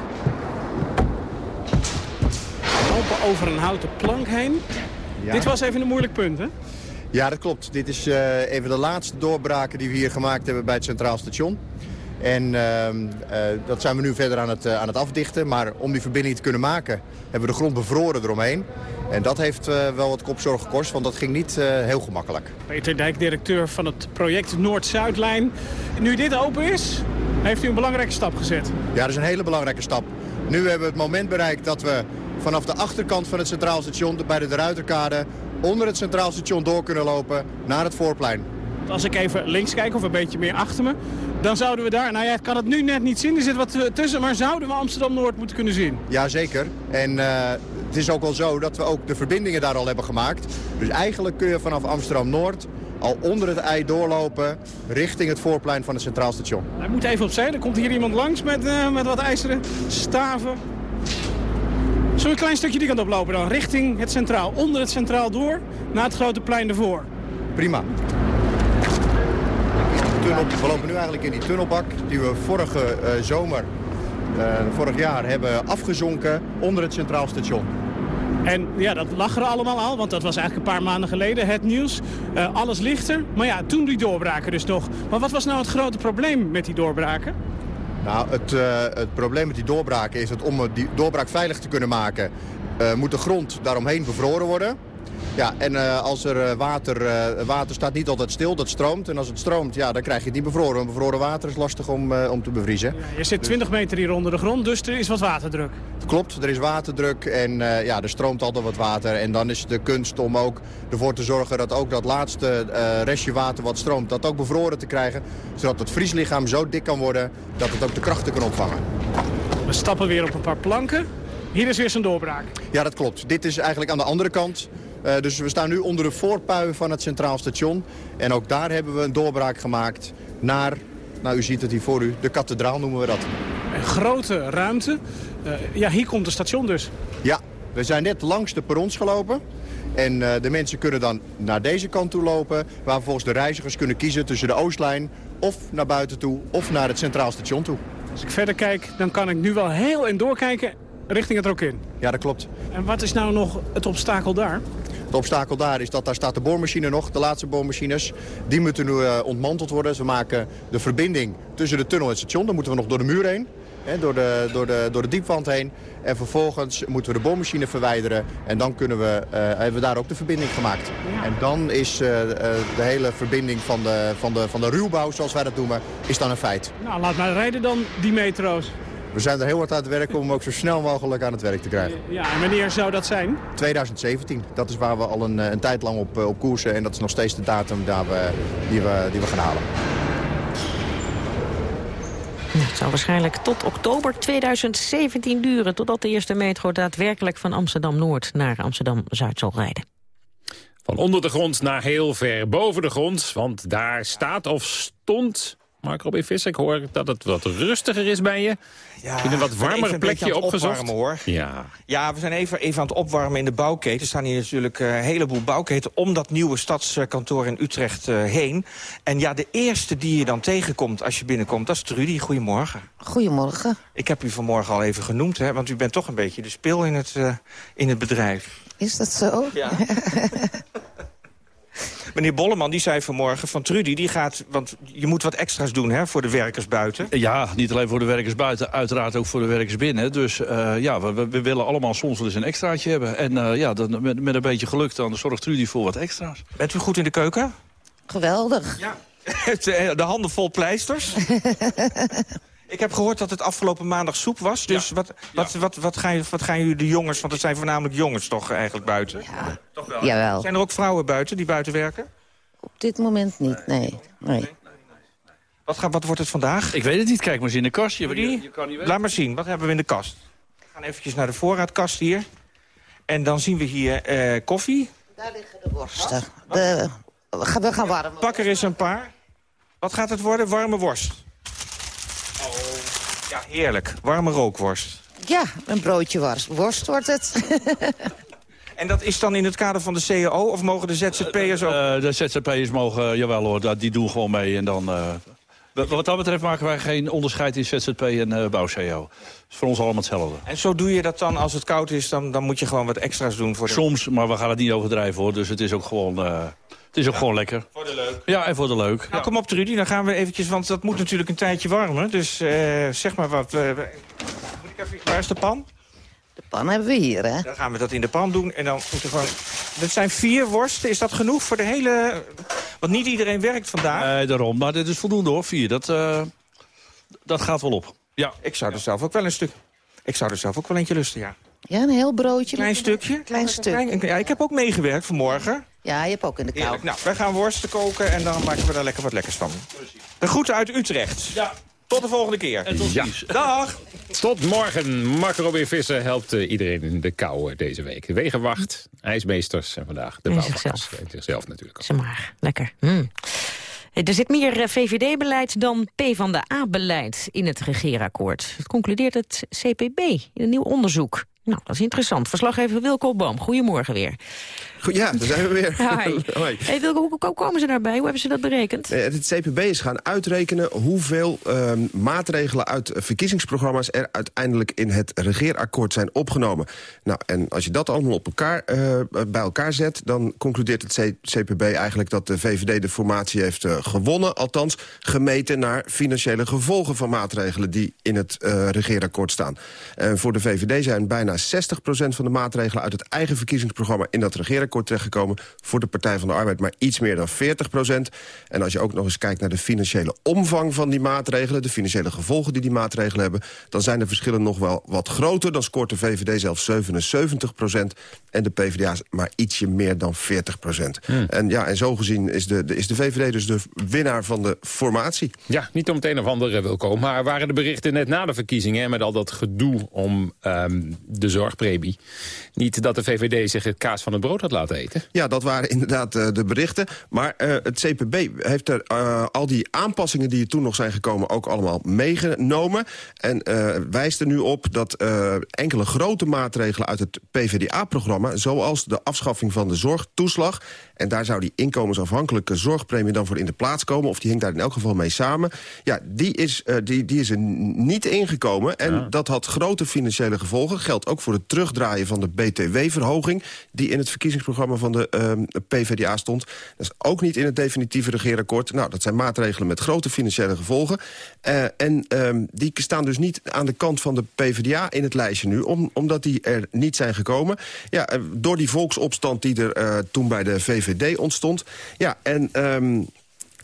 Speaker 14: Lopen over een houten plank heen.
Speaker 15: Ja.
Speaker 14: Dit was even een moeilijk punt, hè?
Speaker 15: Ja, dat klopt. Dit is eh, even de laatste doorbraken die we hier gemaakt hebben bij het Centraal Station. En ehm, eh, dat zijn we nu verder aan het, eh, aan het afdichten. Maar om die verbinding te kunnen maken, hebben we de grond bevroren eromheen. En dat heeft eh, wel wat kopzorg gekost, want dat ging niet heel gemakkelijk.
Speaker 14: Peter Dijk, directeur van het project Noord-Zuidlijn. Nu dit open is, heeft u een belangrijke stap gezet.
Speaker 15: Ja, dat is een hele belangrijke stap. Nu hebben we het moment bereikt dat we vanaf de achterkant van het Centraal Station... bij de De Ruiterkade onder het Centraal Station door kunnen lopen naar het voorplein.
Speaker 14: Als ik even links kijk of een beetje meer achter me... dan zouden we daar, nou ja, ik kan het nu net niet zien, er zit wat tussen... maar zouden we Amsterdam-Noord moeten kunnen zien?
Speaker 15: Jazeker. En eh, het is ook wel zo dat we ook de verbindingen daar al hebben gemaakt. Dus eigenlijk kun je vanaf Amsterdam-Noord al onder het ei doorlopen... richting het voorplein van het Centraal Station.
Speaker 14: Hij moet even opzij, er komt hier iemand langs met, eh, met wat ijzeren staven. Zullen we een klein stukje die kant oplopen dan? Richting het centraal, onder het centraal door, naar het grote plein ervoor.
Speaker 15: Prima. Tunnel, we lopen nu eigenlijk in die tunnelbak die we vorige eh, zomer, eh, vorig jaar, hebben afgezonken onder het Centraal Station.
Speaker 14: En ja, dat lag er allemaal al, want dat was eigenlijk een paar maanden geleden het nieuws. Eh, alles ligt er, maar ja, toen die doorbraken dus nog. Maar wat was nou het grote probleem met die doorbraken?
Speaker 15: Nou, het, het probleem met die doorbraken is dat om die doorbraak veilig te kunnen maken... moet de grond daaromheen bevroren worden. Ja, en eh, als er eh, water... eh, water staat niet altijd stil, dat stroomt. En als het stroomt, ja, dan krijg je het niet bevroren. En bevroren water is lastig om, om te bevriezen.
Speaker 14: Je zit 20 meter hier onder de grond, dus er is wat waterdruk.
Speaker 15: Klopt, er is waterdruk en ja, er stroomt altijd wat water. En dan is het de kunst om ook ervoor te zorgen dat ook dat laatste restje water wat stroomt... dat ook bevroren te krijgen, zodat het vrieslichaam zo dik kan worden... dat het ook de krachten kan opvangen.
Speaker 14: We stappen weer op een paar planken. Hier is weer zo'n doorbraak.
Speaker 15: Ja, dat klopt. Dit is eigenlijk aan de andere kant. Eh, dus we staan nu onder de voorpui van het Centraal Station. En ook daar hebben we een doorbraak gemaakt naar, nou u ziet het hier voor u, de kathedraal noemen we dat.
Speaker 14: Een grote ruimte. Eh, ja, hier komt het station dus.
Speaker 15: Ja, we zijn net langs de perrons gelopen. En eh, de mensen kunnen dan naar deze kant toe lopen... waar volgens de reizigers kunnen kiezen tussen de Oostlijn... of naar buiten toe, of naar het Centraal Station toe.
Speaker 14: Als ik verder kijk, dan kan ik nu wel heel en doorkijken richting het Rokin.
Speaker 15: Ja, dat klopt.
Speaker 14: En wat is nou nog het obstakel daar?
Speaker 15: Het obstakel daar is dat daar staat de boormachine nog, de laatste boormachines. Die moeten nu eh, ontmanteld worden. Ze maken de verbinding tussen de tunnel en het station. Dan moeten we nog door de muur heen, hè, door, de, door, de, door de diepwand heen. En vervolgens moeten we de boormachine verwijderen. En dan kunnen we, eh, hebben we daar ook de verbinding gemaakt. En dan is eh, de hele verbinding van de, van, de, van de ruwbouw, zoals wij dat noemen, is dan een feit.
Speaker 14: Nou, laat maar rijden dan die metro's.
Speaker 15: We zijn er heel hard aan het werken om hem ook zo snel mogelijk aan het werk te krijgen.
Speaker 14: Ja, en wanneer zou dat zijn?
Speaker 15: 2017, dat is waar we al een, eh, een tijd lang op, eh, op koersen. En dat is nog steeds de datum daar we, die, we, die we gaan halen.
Speaker 5: Het zal waarschijnlijk tot oktober 2017 duren... totdat de eerste metro daadwerkelijk van Amsterdam-Noord naar Amsterdam-Zuid zal rijden.
Speaker 6: Van onder de grond naar heel ver boven de grond. Want daar staat of stond Mark Robin Visser, ik hoor dat het wat rustiger is bij je. Ja, een wat warmer plekje opgezocht.
Speaker 16: hoor.
Speaker 6: Ja.
Speaker 16: ja, we zijn even, even aan het opwarmen in de bouwketen. Er staan hier natuurlijk eh, een heleboel bouwketen... om dat nieuwe stadskantoor in Utrecht uh, heen. En ja, de eerste die je dan tegenkomt als je binnenkomt... dat is Trudy. Goedemorgen.
Speaker 17: Goedemorgen.
Speaker 16: Ik heb u vanmorgen al even genoemd, hè, want u bent toch een beetje de speel in het, uh, in het bedrijf.
Speaker 17: Is dat zo?
Speaker 16: Ja. Meneer Bolleman die zei vanmorgen van Trudy, die gaat... want je moet wat extra's doen hè, voor de werkers buiten.
Speaker 18: Ja, niet alleen voor de werkers buiten, uiteraard ook voor de werkers binnen. Dus uh, ja, we, we, willen allemaal soms wel eens een extraatje hebben. En uh, ja, dan, met, met, een beetje geluk dan zorgt Trudy voor wat extra's.
Speaker 16: Bent u goed in de keuken?
Speaker 17: Geweldig.
Speaker 16: Ja. de handen vol pleisters. Ik heb gehoord dat het afgelopen maandag soep was. Dus ja. wat, wat, ja. wat, wat, gaan, wat gaan jullie de jongens... want het zijn voornamelijk jongens toch eigenlijk buiten?
Speaker 17: Ja.
Speaker 16: Toch wel?
Speaker 17: Jawel.
Speaker 16: Zijn er ook vrouwen buiten die buiten werken?
Speaker 17: Op dit moment niet, nee. nee.
Speaker 16: Wat, gaat, wat wordt het vandaag?
Speaker 18: Ik weet het niet. Kijk maar eens in de kast. Je, je,
Speaker 16: je kan niet Laat maar zien. Wat hebben we in de kast? We gaan eventjes naar de voorraadkast hier. En dan zien we hier uh, koffie.
Speaker 17: Daar liggen de worsten. De, we gaan warmen.
Speaker 16: Pak er eens een paar. Wat gaat het worden? Warme worst. Ja, heerlijk. Warme rookworst.
Speaker 17: Ja, een broodje worst. Worst wordt het.
Speaker 16: en dat is dan in het kader van de CAO of mogen de ZZP'ers ook?
Speaker 18: Uh, de ZZP'ers mogen, jawel hoor, die doen gewoon mee. En dan, uh, wat dat betreft maken wij geen onderscheid in ZZP en uh, bouw-CAO. Dat is voor ons allemaal hetzelfde.
Speaker 16: En zo doe je dat dan als het koud is, dan, dan moet je gewoon wat extra's doen voor de...
Speaker 18: Soms, maar we gaan het niet overdrijven hoor. Dus het is ook gewoon... Het is ook ja, gewoon lekker.
Speaker 16: Voor de leuk.
Speaker 18: Ja, en voor de leuk.
Speaker 16: Nou,
Speaker 18: ja.
Speaker 16: kom op Trudy, dan gaan we eventjes, want dat moet natuurlijk een tijdje warmen. Dus uh, zeg maar wat. Uh, moet ik even, waar is de pan?
Speaker 17: De pan hebben we hier, hè?
Speaker 16: Dan gaan we dat in de pan doen en dan moeten we gewoon... Dat zijn vier worsten, is dat genoeg voor de hele... Want niet iedereen werkt vandaag.
Speaker 18: Nee, daarom. Maar dit is voldoende hoor, vier. Dat, uh, dat gaat wel op. Ja.
Speaker 16: Ik zou er zelf ook wel een stuk... Ik zou er zelf ook wel eentje lusten, ja.
Speaker 17: Ja, een heel broodje.
Speaker 16: Klein stukje.
Speaker 17: Klein stuk.
Speaker 16: Klein, ja, ik heb ook meegewerkt vanmorgen.
Speaker 17: Ja, je hebt ook in de kou.
Speaker 16: Eerlijk. Nou, wij gaan worsten koken en dan maken we daar lekker wat lekkers van. De groeten uit Utrecht.
Speaker 18: Ja.
Speaker 16: Tot de volgende keer.
Speaker 18: En tot
Speaker 6: ja.
Speaker 16: Dag.
Speaker 6: Tot morgen. Mark Robin Visser helpt uh, iedereen in de kou uh, deze week. De wegenwacht, ijsmeesters en vandaag de bouwvakkers. En zichzelf natuurlijk ook.
Speaker 5: Zeg maar, lekker. Mm. Er zit meer VVD-beleid dan PvdA-beleid in het regeerakkoord. Dat concludeert het CPB in een nieuw onderzoek. Nou, dat is interessant. Verslaggever Wilco Boom, goedemorgen weer.
Speaker 19: Goed, ja, daar zijn we weer.
Speaker 5: Hi.
Speaker 19: Hoi.
Speaker 5: Hey, Wilco, hoe komen ze daarbij? Hoe hebben ze dat berekend?
Speaker 19: Het CPB is gaan uitrekenen hoeveel uh, maatregelen uit verkiezingsprogramma's... er uiteindelijk in het regeerakkoord zijn opgenomen. Nou, en als je dat allemaal op elkaar, uh, bij elkaar zet... dan concludeert het CPB eigenlijk dat de VVD de formatie heeft uh, gewonnen. Althans, gemeten naar financiële gevolgen van maatregelen... die in het regeerakkoord staan. En voor de VVD zijn bijna 60% van de maatregelen... uit het eigen verkiezingsprogramma in dat regeerakkoord terechtgekomen. Voor de Partij van de Arbeid maar iets meer dan 40 procent. En als je ook nog eens kijkt naar de financiële omvang van die maatregelen... de financiële gevolgen die die maatregelen hebben... dan zijn de verschillen nog wel wat groter. Dan scoort de VVD zelfs 77 procent en de PvdA maar ietsje meer dan 40 procent. Hmm. En, ja, en zo gezien is de, de, is de VVD dus de winnaar van de formatie.
Speaker 6: Ja, niet om het een of ander wil komen. Maar waren de berichten net na de verkiezingen... met al dat gedoe om um, de zorgpremie... niet dat de VVD zich het kaas van het brood had laten eten?
Speaker 19: Ja, dat waren inderdaad uh, de berichten. Maar uh, het CPB heeft er uh, al die aanpassingen die er toen nog zijn gekomen... ook allemaal meegenomen. En wijst er nu op dat enkele grote maatregelen uit het PvdA-programma... zoals de afschaffing van de zorgtoeslag... en daar zou die inkomensafhankelijke zorgpremie dan voor in de plaats komen... of die hinkt daar in elk geval mee samen... ja, die is, die, die is er niet ingekomen. En ja. dat had grote financiële gevolgen. Geldt ook voor het terugdraaien van de BTW-verhoging... die in het verkiezingsprogramma van de um, PvdA stond. Dat is ook niet in het definitieve regeerakkoord. Nou, dat zijn maatregelen met grote financiële gevolgen. Uh, en um, die staan dus niet aan de kant van de PvdA in het lijstje nu... Om, omdat die er niet zijn gekomen. Ja, uh, door die volksopstand die er toen bij de VVD ontstond. Ja, en... Um,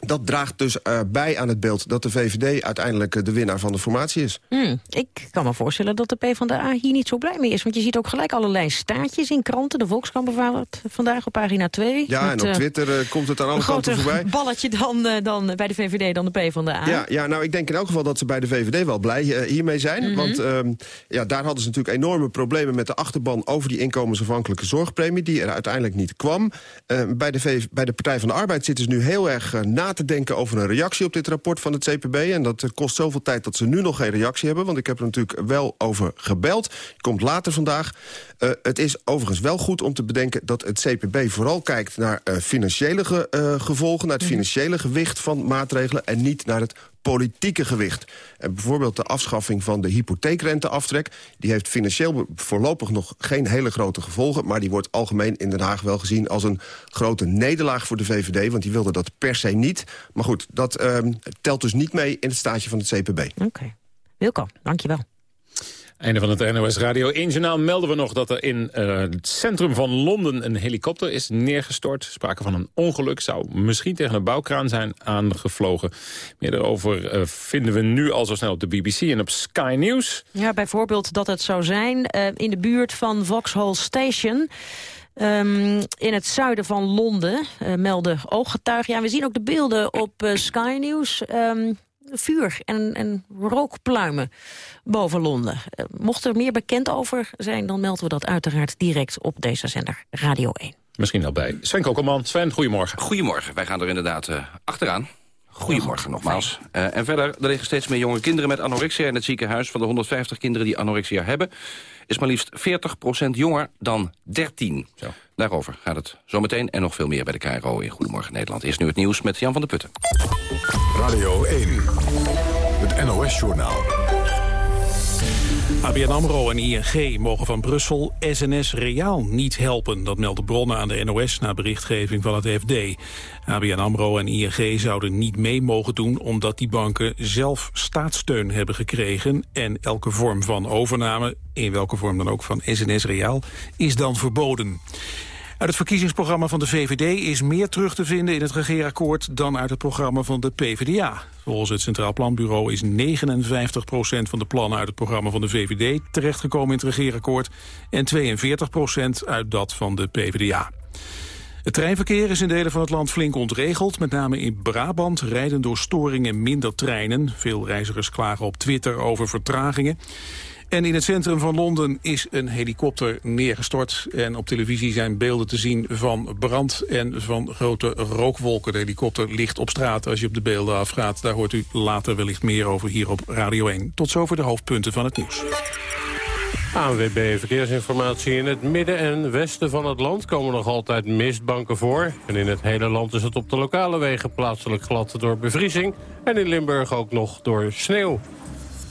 Speaker 19: dat draagt dus uh, bij aan het beeld dat de VVD uiteindelijk uh, de winnaar van de formatie is.
Speaker 5: Hmm, ik kan me voorstellen dat de PvdA hier niet zo blij mee is. Want je ziet ook gelijk allerlei staartjes in kranten. De Volkskrant bijvoorbeeld vandaag op pagina 2.
Speaker 19: Ja, met, en op Twitter uh, komt het aan alle kanten voorbij.
Speaker 5: Een balletje dan, dan bij de VVD dan de PvdA.
Speaker 19: Ja, ja, nou ik denk in elk geval dat ze bij de VVD wel blij hiermee zijn. Mm -hmm. Want um, ja, daar hadden ze natuurlijk enorme problemen met de achterban... over die inkomensafhankelijke zorgpremie, die er uiteindelijk niet kwam. bij, de v bij de Partij van de Arbeid zitten ze nu heel erg na na te denken over een reactie op dit rapport van het CPB. En dat eh, kost zoveel tijd dat ze nu nog geen reactie hebben. Want ik heb er natuurlijk wel over gebeld. Komt later vandaag. Uh, het is overigens wel goed om te bedenken dat het CPB vooral kijkt naar uh, financiële ge, uh, gevolgen, naar het
Speaker 5: Mhm.
Speaker 19: financiële gewicht van maatregelen en niet naar het politieke gewicht. En bijvoorbeeld de afschaffing van de hypotheekrenteaftrek... die heeft financieel voorlopig nog geen hele grote gevolgen... maar die wordt algemeen in Den Haag wel gezien als een grote nederlaag voor de VVD... want die wilde dat per se niet. Maar goed, dat uh, telt dus niet mee in het staatje van het CPB.
Speaker 5: Oké. Wilco, dankjewel.
Speaker 6: Einde van het NOS Radio 1 Journaal melden we nog dat er in uh, het centrum van Londen een helikopter is neergestort. Sprake van een ongeluk, zou misschien tegen een bouwkraan zijn aangevlogen. Meer daarover uh, vinden we nu al zo snel op de BBC en op Sky News.
Speaker 5: Ja, bijvoorbeeld dat het zou zijn uh, in de buurt van Vauxhall Station... Um, in het zuiden van Londen melden ooggetuigen. Ja, we zien ook de beelden op Sky News. Um, vuur en, en rookpluimen boven Londen. Uh, mocht er meer bekend over zijn, dan melden we dat uiteraard direct op deze zender Radio 1.
Speaker 6: Misschien al bij Sven Kokkelman. Sven, goedemorgen.
Speaker 20: Goedemorgen, wij gaan er inderdaad uh, achteraan. Goedemorgen nogmaals. Uh, en verder, er liggen steeds meer jonge kinderen met anorexia in het ziekenhuis. Van de 150 kinderen die anorexia hebben, is maar liefst 40% jonger dan 13.
Speaker 6: Zo.
Speaker 20: Daarover gaat het zometeen en nog veel meer bij de KRO in Goedemorgen Nederland. Eerst nu het nieuws met Jan van der Putten.
Speaker 1: Radio 1, het NOS-journaal.
Speaker 2: ABN AMRO en ING mogen van Brussel SNS Reaal niet helpen. Dat melden bronnen aan de NOS na berichtgeving van het FD. ABN AMRO en ING zouden niet mee mogen doen... omdat die banken zelf staatssteun hebben gekregen... en elke vorm van overname, in welke vorm dan ook van SNS Reaal... is dan verboden. Uit het verkiezingsprogramma van de VVD is meer terug te vinden in het regeerakkoord dan uit het programma van de PvdA. Volgens het Centraal Planbureau is 59% van de plannen uit het programma van de VVD terechtgekomen in het regeerakkoord en 42% uit dat van de PvdA. Het treinverkeer is in delen van het land flink ontregeld. Met name in Brabant rijden door storingen minder treinen. Veel reizigers klagen op Twitter over vertragingen. En in het centrum van Londen is een helikopter neergestort. En op televisie zijn beelden te zien van brand en van grote rookwolken. De helikopter ligt op straat als je op de beelden afgaat. Daar hoort u later wellicht meer over hier op Radio 1. Tot zover de hoofdpunten van het nieuws.
Speaker 3: ANWB Verkeersinformatie. In het midden en westen van het land komen nog altijd mistbanken voor. En in het hele land is het op de lokale wegen plaatselijk glad door bevriezing. En in Limburg ook nog door sneeuw.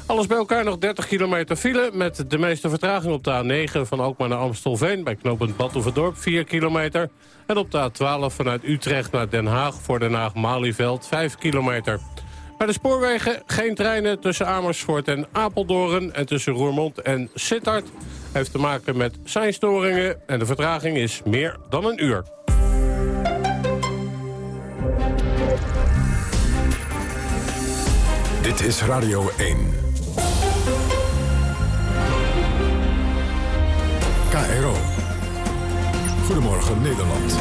Speaker 3: Alles bij elkaar nog 30 kilometer file... met de meeste vertraging op de A9 van Alkmaar naar Amstelveen... bij knooppunt Badhoevedorp, 4 kilometer. En op de A12 vanuit Utrecht naar Den Haag voor Den Haag-Malieveld, 5 kilometer. Bij de spoorwegen geen treinen tussen Amersfoort en Apeldoorn... en tussen Roermond en Sittard. Heeft te maken met seinstoringen en de vertraging is meer dan een uur.
Speaker 1: Dit is Radio 1. KRO. Goedemorgen Nederland.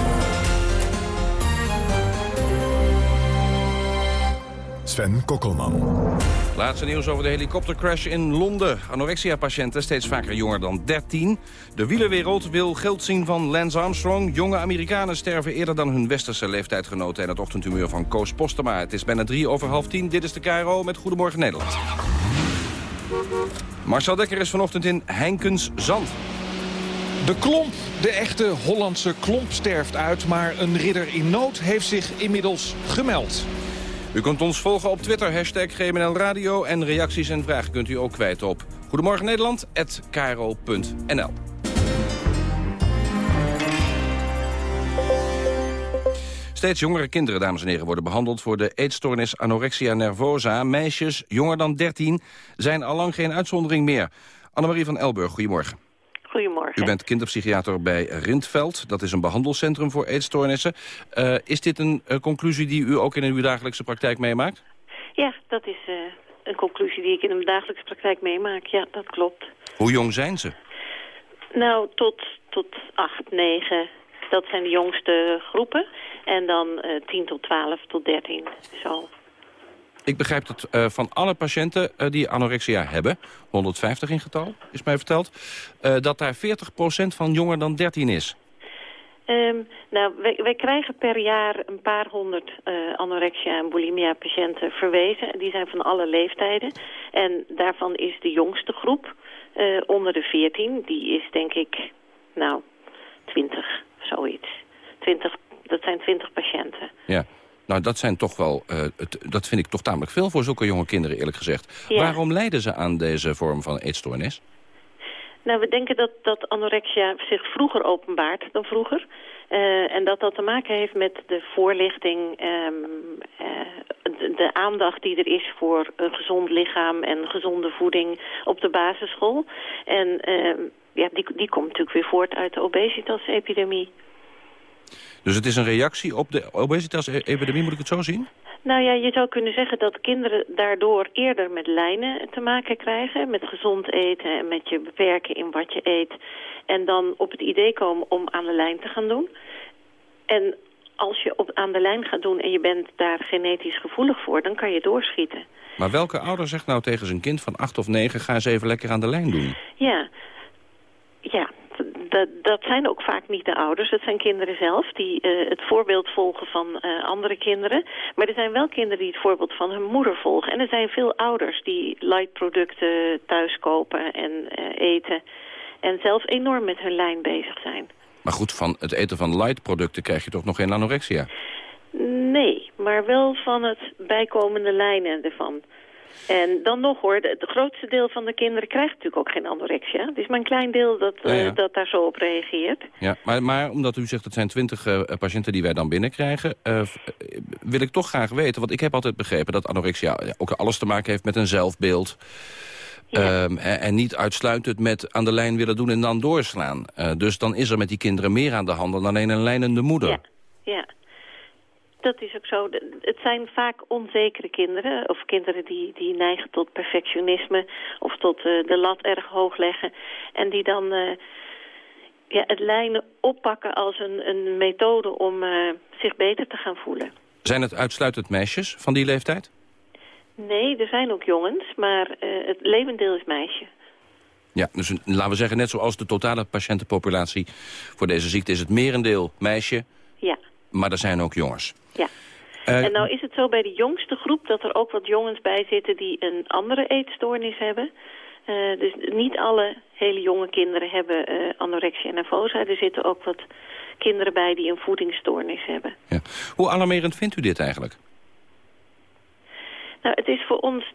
Speaker 1: Sven Kokkelman.
Speaker 20: Laatste nieuws over de helikoptercrash in Londen. Anorexia-patiënten, steeds vaker jonger dan 13. De wielerwereld wil geld zien van Lance Armstrong. Jonge Amerikanen sterven eerder dan hun westerse leeftijdgenoten... en het ochtendhumeur van Koos Postema. Het is bijna drie over half tien. Dit is de KRO met Goedemorgen Nederland. Marcel Dekker is vanochtend in Heinkens Zand.
Speaker 21: De klomp, de echte Hollandse klomp sterft uit... maar een ridder in nood heeft zich inmiddels gemeld.
Speaker 20: U kunt ons volgen op Twitter, hashtag GMNL Radio... en reacties en vragen kunt u ook kwijt op Goedemorgen Nederland, kro.nl. Steeds jongere kinderen, dames en heren, worden behandeld voor de eetstoornis anorexia nervosa. Meisjes jonger dan 13 zijn allang geen uitzondering meer. Annemarie van Elburg, goedemorgen.
Speaker 22: Goedemorgen.
Speaker 20: U bent kinderpsychiater bij Rindveld. Dat is een behandelcentrum voor eetstoornissen. Uh, is dit een uh, conclusie die u ook in uw dagelijkse praktijk meemaakt?
Speaker 22: Ja, dat is uh, een conclusie die ik in mijn dagelijkse praktijk meemaak. Ja, dat klopt.
Speaker 20: Hoe jong zijn ze?
Speaker 22: Nou, tot, tot 8, 9. Dat zijn de jongste groepen. En dan 10 tot 12 tot 13. Zo.
Speaker 20: Ik begrijp dat uh, van alle patiënten uh, die anorexia hebben, 150 in getal, is mij verteld, uh, dat daar 40% van jonger dan 13 is.
Speaker 22: Ehm, nou, wij, wij krijgen per jaar een paar honderd eh, anorexia en bulimia patiënten verwezen. Die zijn van alle leeftijden. En daarvan is de jongste groep eh, onder de 14. Die is denk ik, nou, 20, zoiets. 20, dat zijn 20 patiënten.
Speaker 20: Ja. Nou, dat zijn toch wel, eh, het, dat vind ik toch tamelijk veel voor zulke jonge kinderen, eerlijk gezegd.
Speaker 22: Ja.
Speaker 20: Waarom lijden ze aan deze vorm van eetstoornis?
Speaker 22: Nou, we denken dat, dat anorexia zich vroeger openbaart dan vroeger. Eh, en dat dat te maken heeft met de voorlichting, ehm, eh, de, de aandacht die er is voor een gezond lichaam en gezonde voeding op de basisschool. En ehm, ja, die, die komt natuurlijk weer voort uit de obesitas-epidemie.
Speaker 20: Dus het is een reactie op de obesitas-epidemie, moet ik het zo zien?
Speaker 22: Nou ja, je zou kunnen zeggen dat kinderen daardoor eerder met lijnen te maken krijgen. Met gezond eten en met je beperken in wat je eet. En dan op het idee komen om aan de lijn te gaan doen. En als je op, aan de lijn gaat doen en je bent daar genetisch gevoelig voor, dan kan je doorschieten.
Speaker 20: Maar welke ouder zegt nou tegen zijn kind van acht of negen... ga eens even lekker aan de lijn doen?
Speaker 22: Ja, ja dat, dat zijn ook vaak niet de ouders. Dat zijn kinderen zelf die uh, het voorbeeld volgen van uh, andere kinderen. Maar er zijn wel kinderen die het voorbeeld van hun moeder volgen. En er zijn veel ouders die light producten thuis kopen en uh, eten. En zelf enorm met hun lijn bezig zijn.
Speaker 20: Maar goed, van het eten van light producten krijg je toch nog geen anorexia?
Speaker 22: Nee, maar wel van het bijkomende lijnen ervan. En dan nog hoor, het grootste deel van de kinderen krijgt natuurlijk ook geen anorexia. Het is maar een klein deel dat,
Speaker 20: Ja, ja.
Speaker 22: uh, dat daar zo op reageert.
Speaker 20: Ja, maar, maar omdat u zegt dat zijn twintig uh, patiënten die wij dan binnenkrijgen... Uh, wil ik toch graag weten, want ik heb altijd begrepen dat anorexia ook alles te maken heeft met een zelfbeeld. Ja. Um, en niet uitsluitend met aan de lijn willen doen en dan doorslaan. Uh, dus dan is er met die kinderen meer aan de hand dan alleen een lijnende moeder.
Speaker 22: Ja, ja. Dat is ook zo. Het zijn vaak onzekere kinderen. Of kinderen die, die neigen tot perfectionisme. Of tot uh, de lat erg hoog leggen. En die dan uh, ja, het lijnen oppakken als een, een methode om uh, zich beter te gaan voelen.
Speaker 20: Zijn het uitsluitend meisjes van die leeftijd?
Speaker 22: Nee, er zijn ook jongens. Maar het levendeel is meisje.
Speaker 20: Ja, dus laten we zeggen, net zoals de totale patiëntenpopulatie voor deze ziekte is het merendeel meisje.
Speaker 22: Ja.
Speaker 20: Maar er zijn ook jongens.
Speaker 22: Ja. Uh, en nou is het zo bij de jongste groep dat er ook wat jongens bij zitten die een andere eetstoornis hebben. Uh, dus niet alle hele jonge kinderen hebben uh, anorexia nervosa. Er zitten ook wat kinderen bij die een voedingsstoornis hebben.
Speaker 20: Ja. Hoe alarmerend vindt u dit eigenlijk?
Speaker 22: Nou, het is voor ons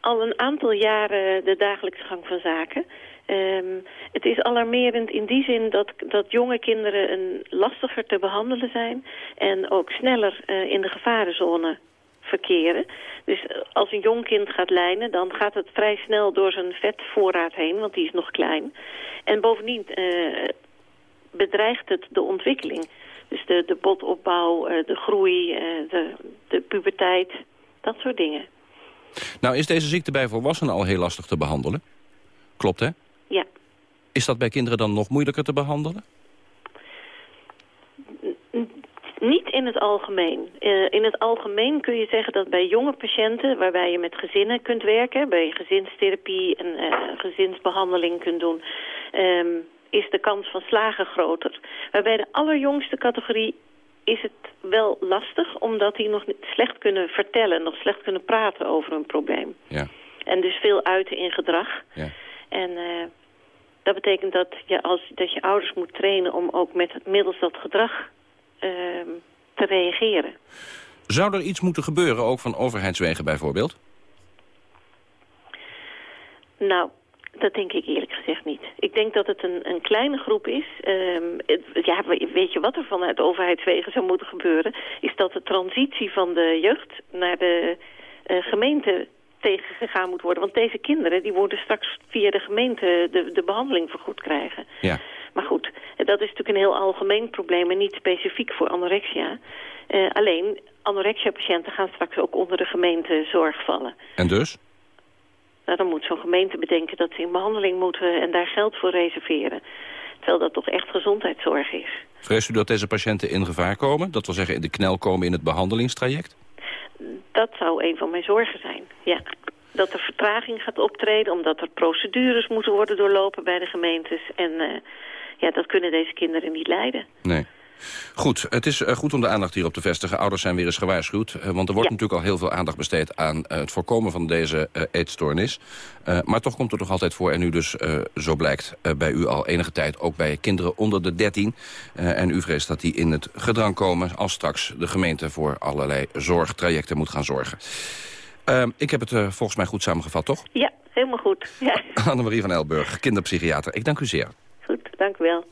Speaker 22: al een aantal jaren de dagelijkse gang van zaken. Um, het is alarmerend in die zin dat, dat jonge kinderen een lastiger te behandelen zijn... en ook sneller uh, in de gevarenzone verkeren. Dus als een jong kind gaat lijnen, dan gaat het vrij snel door zijn vetvoorraad heen... want die is nog klein. En bovendien uh, bedreigt het de ontwikkeling. Dus de, de botopbouw, de groei, de, de puberteit, dat soort dingen.
Speaker 20: Nou, is deze ziekte bij volwassenen al heel lastig te behandelen? Klopt, hè?
Speaker 22: Ja.
Speaker 20: Is dat bij kinderen dan nog moeilijker te behandelen?
Speaker 22: Niet in het algemeen. Uh, in het algemeen kun je zeggen dat bij jonge patiënten... waarbij je met gezinnen kunt werken... bij gezinstherapie en uh, gezinsbehandeling kunt doen... Um, is de kans van slagen groter. Maar bij de allerjongste categorie is het wel lastig... omdat die nog slecht kunnen vertellen... nog slecht kunnen praten over een probleem.
Speaker 20: Ja.
Speaker 22: En dus veel uiten in gedrag.
Speaker 20: Ja.
Speaker 22: En uh, dat betekent dat je, als, dat je ouders moet trainen om ook met middels dat gedrag uh, te reageren.
Speaker 20: Zou er iets moeten gebeuren, ook van overheidswegen bijvoorbeeld?
Speaker 22: Nou, dat denk ik eerlijk gezegd niet. Ik denk dat het een, een kleine groep is. Um, het, ja, weet je wat er vanuit overheidswegen zou moeten gebeuren? Is dat de transitie van de jeugd naar de uh, gemeente tegengegaan moet worden. Want deze kinderen die worden straks via de gemeente de, de behandeling vergoed krijgen.
Speaker 20: Ja.
Speaker 22: Maar goed, dat is natuurlijk een heel algemeen probleem en niet specifiek voor anorexia. Uh, alleen, anorexia-patiënten gaan straks ook onder de gemeentezorg vallen.
Speaker 20: En dus?
Speaker 22: Nou, dan moet zo'n gemeente bedenken dat ze in behandeling moeten en daar geld voor reserveren. Terwijl dat toch echt gezondheidszorg is.
Speaker 20: Vreest u dat deze patiënten in gevaar komen? Dat wil zeggen in de knel komen in het behandelingstraject?
Speaker 22: Dat zou een van mijn zorgen zijn, ja. Dat er vertraging gaat optreden, omdat er procedures moeten worden doorlopen bij de gemeentes. En uh, ja, dat kunnen deze kinderen niet leiden.
Speaker 20: Nee. Goed, het is eh, goed om de aandacht hierop te vestigen. Ouders zijn weer eens gewaarschuwd. eh, want er wordt natuurlijk al heel veel aandacht besteed... aan eh, het voorkomen van deze eetstoornis. Maar toch komt het nog altijd voor. En nu dus, zo blijkt, bij u al enige tijd... ook bij kinderen onder de 13. Eh, en u vreest dat die in het gedrang komen... als straks de gemeente voor allerlei zorgtrajecten moet gaan zorgen. Eh, ik heb het volgens mij goed samengevat, toch?
Speaker 22: Ja, helemaal goed. Ja,
Speaker 20: Annemarie van Elburg, kinderpsychiater. Ik dank u zeer.
Speaker 22: goed. Dank u wel.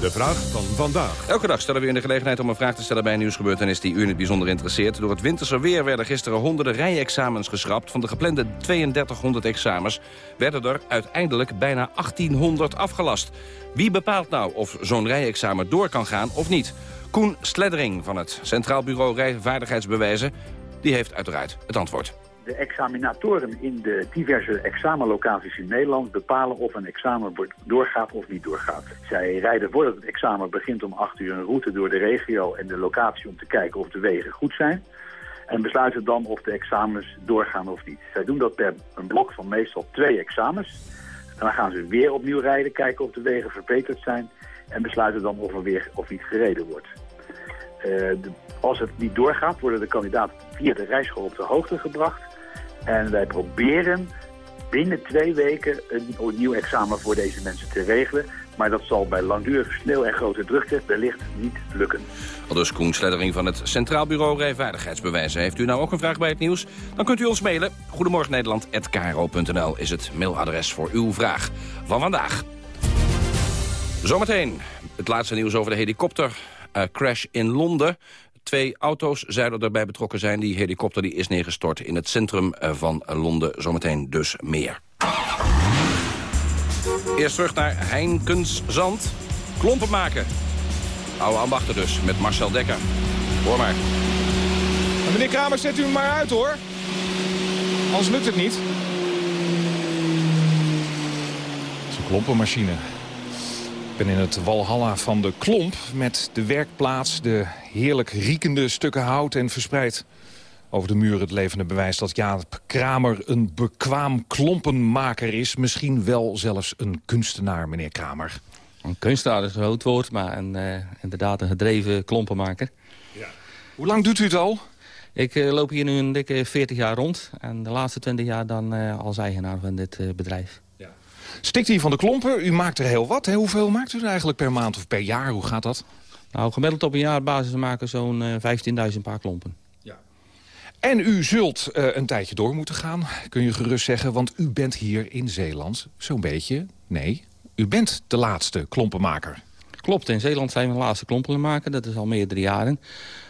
Speaker 1: De vraag van vandaag.
Speaker 20: Elke dag stellen we u de gelegenheid om een vraag te stellen bij een nieuwsgebeurtenis die u in het bijzonder interesseert. Door het winterse weer werden gisteren honderden rijexamens geschrapt. Van de geplande 3200 examens werden er uiteindelijk bijna 1800 afgelast. Wie bepaalt nou of zo'n rijexamen door kan gaan of niet? Koen Sleddering van het Centraal Bureau Rijvaardigheidsbewijzen... die heeft uiteraard het antwoord.
Speaker 23: De examinatoren in de diverse examenlocaties in Nederland bepalen of een examen doorgaat of niet doorgaat. Zij rijden voordat het examen begint om 8 uur een route door de regio en de locatie om te kijken of de wegen goed zijn. En besluiten dan of de examens doorgaan of niet. Zij doen dat per een blok van meestal twee examens. En dan gaan ze weer opnieuw rijden, kijken of de wegen verbeterd zijn. En besluiten dan of er weer of niet gereden wordt. Eh, als het niet doorgaat, worden de kandidaten via de rijschool op de hoogte gebracht. En wij proberen binnen twee weken een nieuw examen voor deze mensen te regelen. Maar dat zal bij langdurige sneeuw en grote drukte wellicht niet lukken.
Speaker 20: Al dus Koen Sleddering van het Centraal Bureau Rijvaardigheidsbewijzen. Heeft u nou ook een vraag bij het nieuws? Dan kunt u ons mailen. Goedemorgen Nederland@kro.nl is het mailadres voor uw vraag van vandaag. Zometeen het laatste nieuws over de helikoptercrash in Londen. Twee auto's zouden erbij betrokken zijn. Die helikopter die is neergestort in het centrum eh, van Londen. Zometeen dus meer. Eerst terug naar Heinkenszand. Klompen maken. Oude ambachten dus, met Marcel Dekker. Hoor maar.
Speaker 21: En meneer Kramer, zet u hem maar uit hoor. Anders lukt het niet. Het is een klompenmachine. Ik ben in het Walhalla van de klomp met de werkplaats, de heerlijk riekende stukken hout en verspreid over de muur het levende bewijs dat Jaap Kramer een bekwaam klompenmaker is. Misschien wel zelfs een kunstenaar, meneer Kramer.
Speaker 24: Een kunstenaar is een groot woord, maar een, eh, inderdaad een gedreven klompenmaker.
Speaker 21: Hoe lang doet u het al?
Speaker 24: Ik eh, loop hier nu een dikke 40 jaar rond. En de laatste 20 jaar dan eh, als eigenaar van dit bedrijf.
Speaker 21: Stikt hier van de klompen, u maakt er heel wat. Hè? Hoeveel maakt u er eigenlijk per maand of per jaar? Hoe gaat dat?
Speaker 24: Nou, gemiddeld op een jaarbasis maken zo'n eh 15.000 paar klompen.
Speaker 21: En u zult eh, een tijdje door moeten gaan, kun je gerust zeggen. Want u bent hier in Zeeland zo'n beetje... Nee, u bent de laatste klompenmaker.
Speaker 24: Klopt, in Zeeland zijn we de laatste klompenmaker. Dat is al meerdere jaren.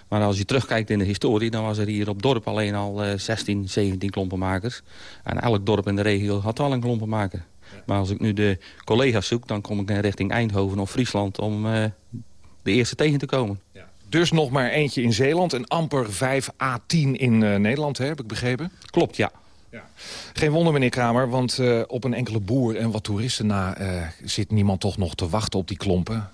Speaker 24: Maar als je terugkijkt in de historie... dan was er hier op dorp alleen al eh 16, 17 klompenmakers. En elk dorp in de regio had al een klompenmaker. Maar als ik nu de collega's zoek... dan kom ik richting Eindhoven of Friesland... om eh, de eerste tegen te komen.
Speaker 21: Dus nog maar eentje in Zeeland en amper 5 à 10 in eh, Nederland, hè, heb ik begrepen?
Speaker 24: Klopt, ja.
Speaker 21: Geen wonder, meneer Kramer, want eh, op een enkele boer en wat toeristen na... eh, zit niemand toch nog te wachten op die klompen?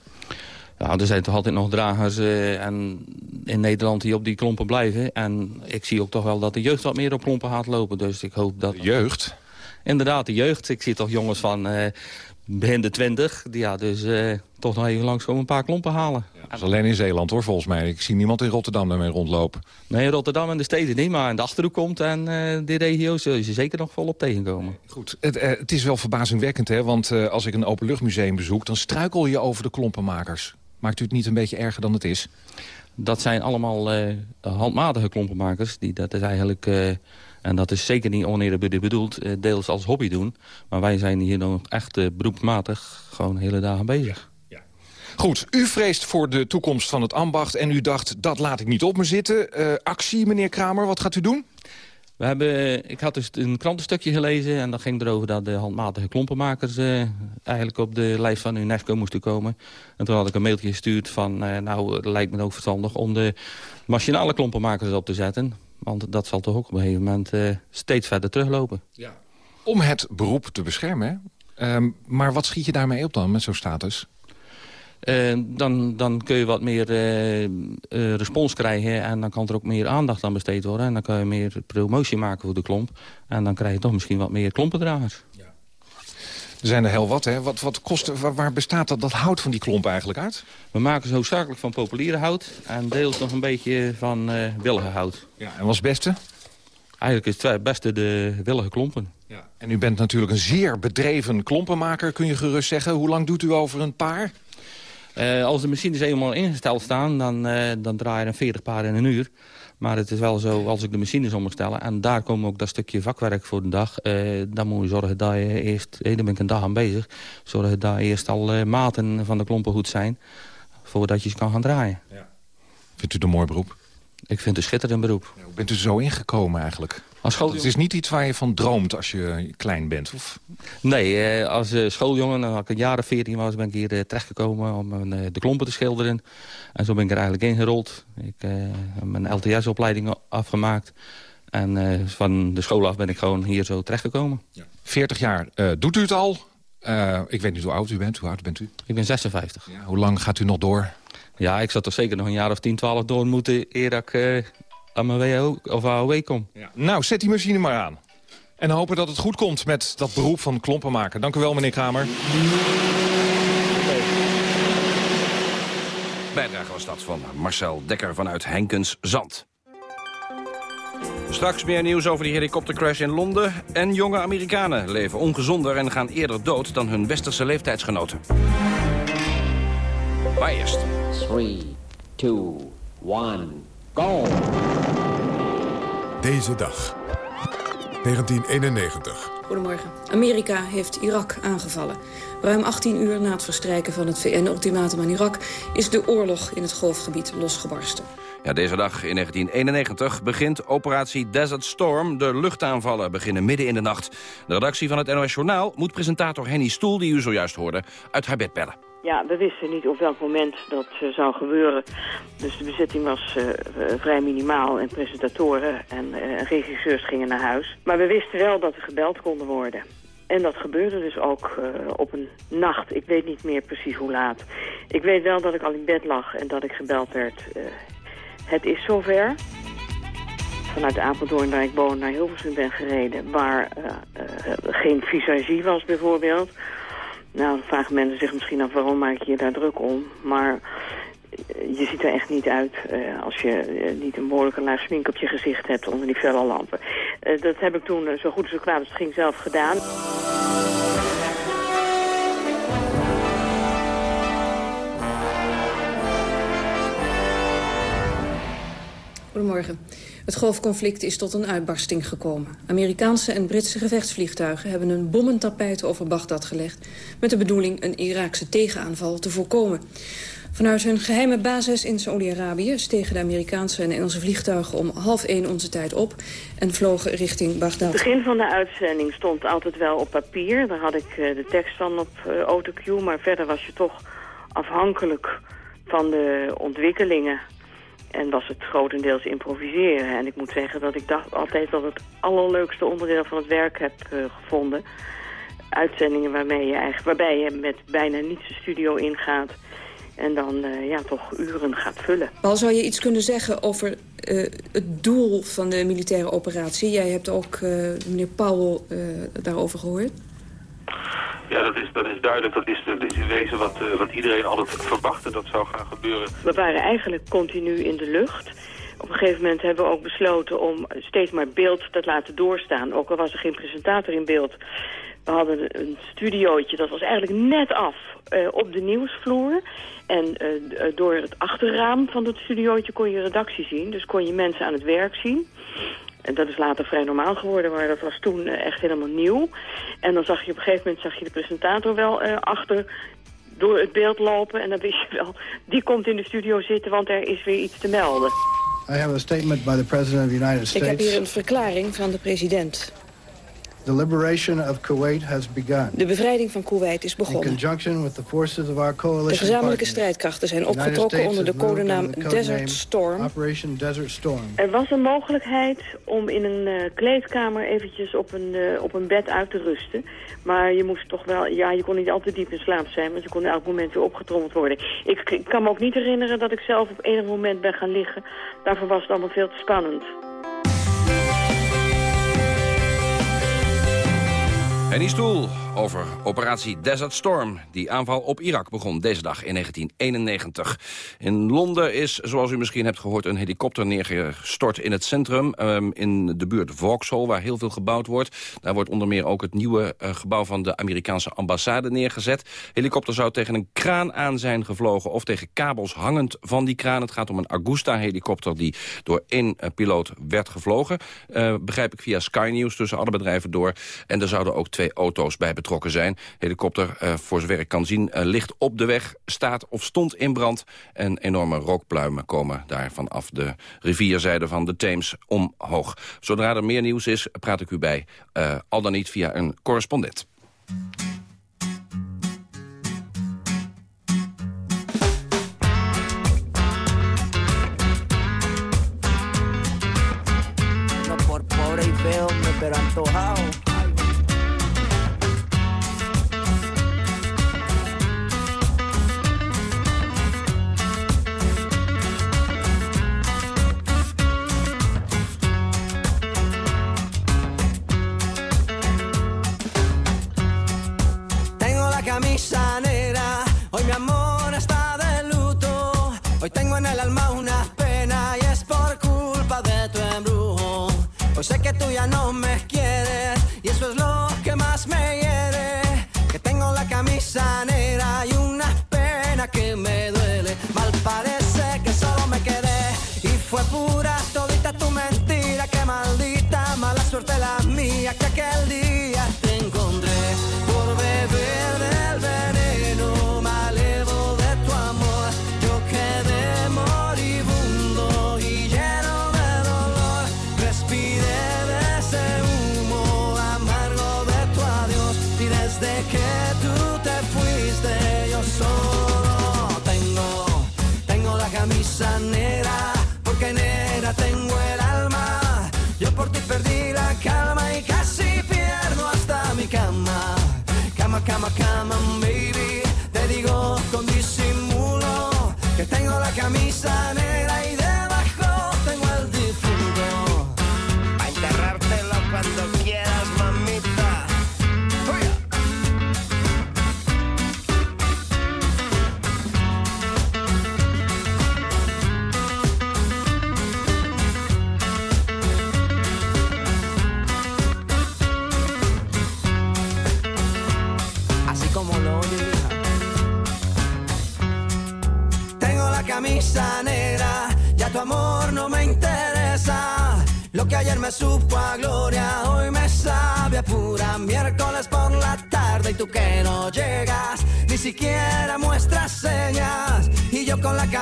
Speaker 24: Ja, er zijn toch altijd nog dragers eh, en in Nederland die op die klompen blijven. En ik zie ook toch wel dat de jeugd wat meer op klompen gaat lopen. Dus ik hoop dat... De
Speaker 21: jeugd?
Speaker 24: Inderdaad, de jeugd. Ik zie toch jongens van eh begin de twintig. Die ja, dus eh, toch nog even langs komen een paar klompen halen.
Speaker 21: Dat is alleen in Zeeland, hoor, volgens mij. Ik zie niemand in Rotterdam daarmee rondlopen.
Speaker 24: Nee, Rotterdam en de steden niet, maar in de Achterhoek komt en eh die regio's zul je ze zeker nog volop tegenkomen.
Speaker 21: Goed, het, het is wel verbazingwekkend, hè? Want als ik een openluchtmuseum bezoek... dan struikel je over de klompenmakers. Maakt u het niet een beetje erger dan het is?
Speaker 24: Dat zijn allemaal handmatige klompenmakers. Die, dat is eigenlijk, en dat is zeker niet oneerbiedig bedoeld, eh, deels als hobby doen. Maar wij zijn hier nog echt eh, beroepsmatig gewoon hele dagen bezig.
Speaker 21: Goed, u vreest voor de toekomst van het ambacht... en u dacht, dat laat ik niet op me zitten. Eh, actie, meneer Kramer, wat gaat u doen?
Speaker 24: We hebben, ik had dus een krantenstukje gelezen en dat ging erover dat de handmatige klompenmakers eigenlijk op de lijst van UNESCO moesten komen. En toen had ik een mailtje gestuurd van, nou het lijkt me ook verstandig om de machinale klompenmakers op te zetten. Want dat zal toch ook op een gegeven moment eh, steeds verder teruglopen.
Speaker 21: Om het beroep te beschermen? Ehm, maar wat schiet je daarmee op dan, met zo'n status?
Speaker 24: Eh, dan, dan kun je wat meer eh, respons krijgen en dan kan er ook meer aandacht aan besteed worden. En dan kan je meer promotie maken voor de klomp. En dan krijg je toch misschien wat meer klompendragers.
Speaker 21: Er zijn er heel wat, hè? Wat, wat kost, waar, waar bestaat dat, dat hout van die klomp eigenlijk uit?
Speaker 24: We maken ze hoofdzakelijk van populiere hout en deels nog een beetje van uh, willige hout.
Speaker 21: Ja, en wat is het beste?
Speaker 24: Eigenlijk is het beste de willige klompen.
Speaker 21: Ja. En u bent natuurlijk een zeer bedreven klompenmaker, kun je gerust zeggen. Hoe lang doet u over een paar?
Speaker 24: Uh, als de machines eenmaal ingesteld staan, dan, uh, dan draaien er 40 paar in een uur. Maar het is wel zo, als ik de machines omstellen... en daar komt ook dat stukje vakwerk voor de dag... Uh, dan moet je zorgen dat je eerst... daar ben ik een dag aan bezig... zorgen dat eerst al maten van de klompen goed zijn... voordat je ze kan gaan draaien. Ja.
Speaker 21: Vindt u het een mooi beroep?
Speaker 24: Ik vind het een schitterend beroep.
Speaker 21: Hoe bent u zo ingekomen eigenlijk? Als schooljongen... Het is niet iets waar je van droomt als je klein bent? Of?
Speaker 24: Nee, eh, als uh, schooljongen, als ik een jaar of veertien was... ben ik hier uh, terechtgekomen om de klompen te schilderen. En zo ben ik er eigenlijk ingerold. Ik heb mijn LTS-opleiding afgemaakt. En van de school af ben ik gewoon hier zo terechtgekomen.
Speaker 21: Ja. 40 jaar doet u het al? ik weet niet hoe oud u bent. Hoe oud bent u?
Speaker 24: Ik ben 56.
Speaker 21: Ja, hoe lang gaat u nog door?
Speaker 24: Ja, ik zou toch zeker nog een jaar of 10, 12 door moeten... eer ik uh, aan mijn WO of AOW kom.
Speaker 21: Ja. Nou, zet die machine maar aan. En hopen dat het goed komt met dat beroep van klompenmaker. Dank u wel, meneer Kramer.
Speaker 20: Bijdrage was dat van Marcel Dekker vanuit Henkens Zand. Straks meer nieuws over die helikoptercrash in Londen. En jonge Amerikanen leven ongezonder en gaan eerder dood dan hun westerse leeftijdsgenoten. Maar eerst... 3, 2,
Speaker 1: 1, Deze dag. 1991.
Speaker 25: Goedemorgen. Amerika heeft Irak aangevallen. Ruim 18 uur na het verstrijken van het VN-ultimatum aan Irak... is de oorlog in het golfgebied losgebarsten.
Speaker 20: Ja, deze dag in 1991 begint operatie Desert Storm. De luchtaanvallen beginnen midden in de nacht. De redactie van het NOS Journaal moet presentator Henny Stoel... die u zojuist hoorde, uit haar bed bellen.
Speaker 26: Ja, we wisten niet op welk moment dat uh, zou gebeuren. Dus de bezetting was uh, vrij minimaal en presentatoren en regisseurs gingen naar huis. Maar we wisten wel dat er gebeld konden worden. En dat gebeurde dus ook op een nacht. Ik weet niet meer precies hoe laat. Ik weet wel dat ik al in bed lag en dat ik gebeld werd. het is zover. Vanuit Apeldoorn, waar ik woon, naar Hilversum ben gereden... waar geen visagie was bijvoorbeeld... Nou, dan vragen mensen zich misschien af waarom maak je je daar druk om. Maar eh, je ziet er echt niet uit uh, als je uh, niet een behoorlijke laag smink op je gezicht hebt onder die felle lampen. Dat heb ik toen zo goed als zo kwaad als het ging zelf gedaan.
Speaker 25: Goedemorgen. Het golfconflict is tot een uitbarsting gekomen. Amerikaanse en Britse gevechtsvliegtuigen hebben een bommentapijt over Bagdad gelegd... met de bedoeling een Iraakse tegenaanval te voorkomen. Vanuit hun geheime basis in Saoedi-Arabië stegen de Amerikaanse en Engelse vliegtuigen om half één onze tijd op en vlogen richting Bagdad.
Speaker 26: Het begin van de uitzending stond altijd wel op papier. Daar had ik eh, de tekst van op uh, autocue, maar verder was je toch afhankelijk van de ontwikkelingen en was het grotendeels improviseren. En ik moet zeggen dat ik dacht altijd dat het allerleukste onderdeel van het werk heb uh, gevonden. Uitzendingen waarmee je eigenlijk, waarbij je met bijna niets de studio ingaat. En dan uh, ja, toch uren gaat vullen.
Speaker 25: Al zou je iets kunnen zeggen over uh, het doel van de militaire operatie? Jij hebt ook meneer Powell daarover gehoord.
Speaker 27: Ja, dat is, dat is duidelijk. Dat is, dat is in wezen wat, uh, wat iedereen altijd verwachtte dat zou gaan gebeuren.
Speaker 26: We waren eigenlijk continu in de lucht. Op een gegeven moment hebben we ook besloten om steeds maar beeld te laten doorstaan. Ook al was er geen presentator in beeld. We hadden een studiootje, dat was eigenlijk net af uh, op de nieuwsvloer. En uh, door het achterraam van dat studiootje kon je redactie zien. Dus kon je mensen aan het werk zien. En dat is later vrij normaal geworden, maar dat was toen uh, echt helemaal nieuw. En dan zag je op een gegeven moment zag je de presentator wel uh, achter door het beeld lopen. En dan wist je wel, die komt in de studio zitten, want er is weer iets te melden.
Speaker 28: I have a statement by the President of the United States.
Speaker 25: Ik heb hier een verklaring van de president.
Speaker 28: The liberation of Kuwait has begun.
Speaker 25: De bevrijding van Kuwait is begonnen.
Speaker 28: In conjunction with the forces of our coalition
Speaker 25: de gezamenlijke strijdkrachten zijn opgetrokken onder de codenaam Desert Storm.
Speaker 28: Operation Desert Storm.
Speaker 26: Er was een mogelijkheid om in een uh, kleedkamer eventjes op een, uh, op een bed uit te rusten. Maar je moest toch wel, ja, je kon niet al te diep in slaap zijn, want je kon elk moment weer opgetrommeld worden. Ik, ik kan me ook niet herinneren dat ik zelf op enig moment ben gaan liggen. Daarvoor was het allemaal veel te spannend.
Speaker 20: Henny Stoel over operatie Desert Storm. Die aanval op Irak begon deze dag in 1991. In Londen is, zoals u misschien hebt gehoord, een helikopter neergestort in het centrum. Um, in de buurt Vauxhall, waar heel veel gebouwd wordt. Daar wordt onder meer ook het nieuwe uh, gebouw van de Amerikaanse ambassade neergezet. helikopter zou tegen een kraan aan zijn gevlogen of tegen kabels hangend van die kraan. Het gaat om een Augusta-helikopter die door één uh, piloot werd gevlogen. Uh, begrijp ik via Sky News tussen alle bedrijven door. En er zouden ook twee auto's bij betrokken zijn. helikopter, uh, voor zover ik kan zien, uh, ligt op de weg, staat of stond in brand. En enorme rookpluimen komen daar vanaf de rivierzijde van de Theems omhoog. Zodra er meer nieuws is, praat ik u bij. Uh, al dan niet via een correspondent.
Speaker 29: Cacca Caldi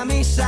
Speaker 29: I me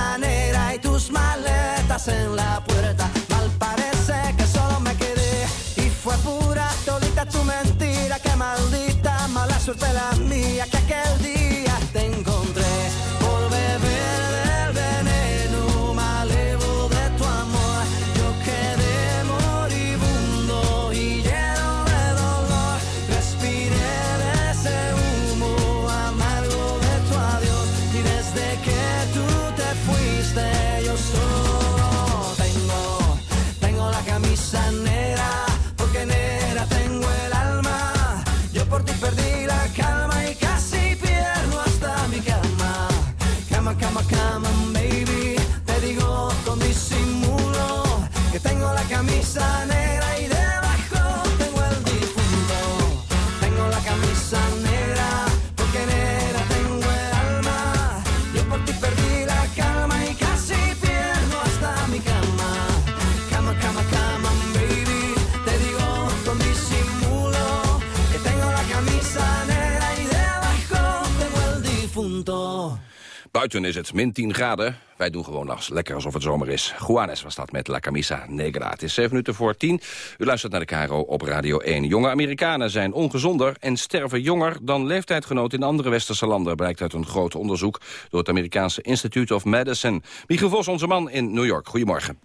Speaker 20: Is het min 10 graden. Wij doen gewoon als lekker alsof het zomer is. Juanes was dat met La Camisa Negra. Het is 7 minuten voor 10. U luistert naar de Caro op Radio 1. Jonge Amerikanen zijn ongezonder en sterven jonger dan leeftijdgenoten in andere westerse landen. Blijkt uit een groot onderzoek door het Amerikaanse Institute of Medicine. Michiel Vos, onze man in New York. Goedemorgen.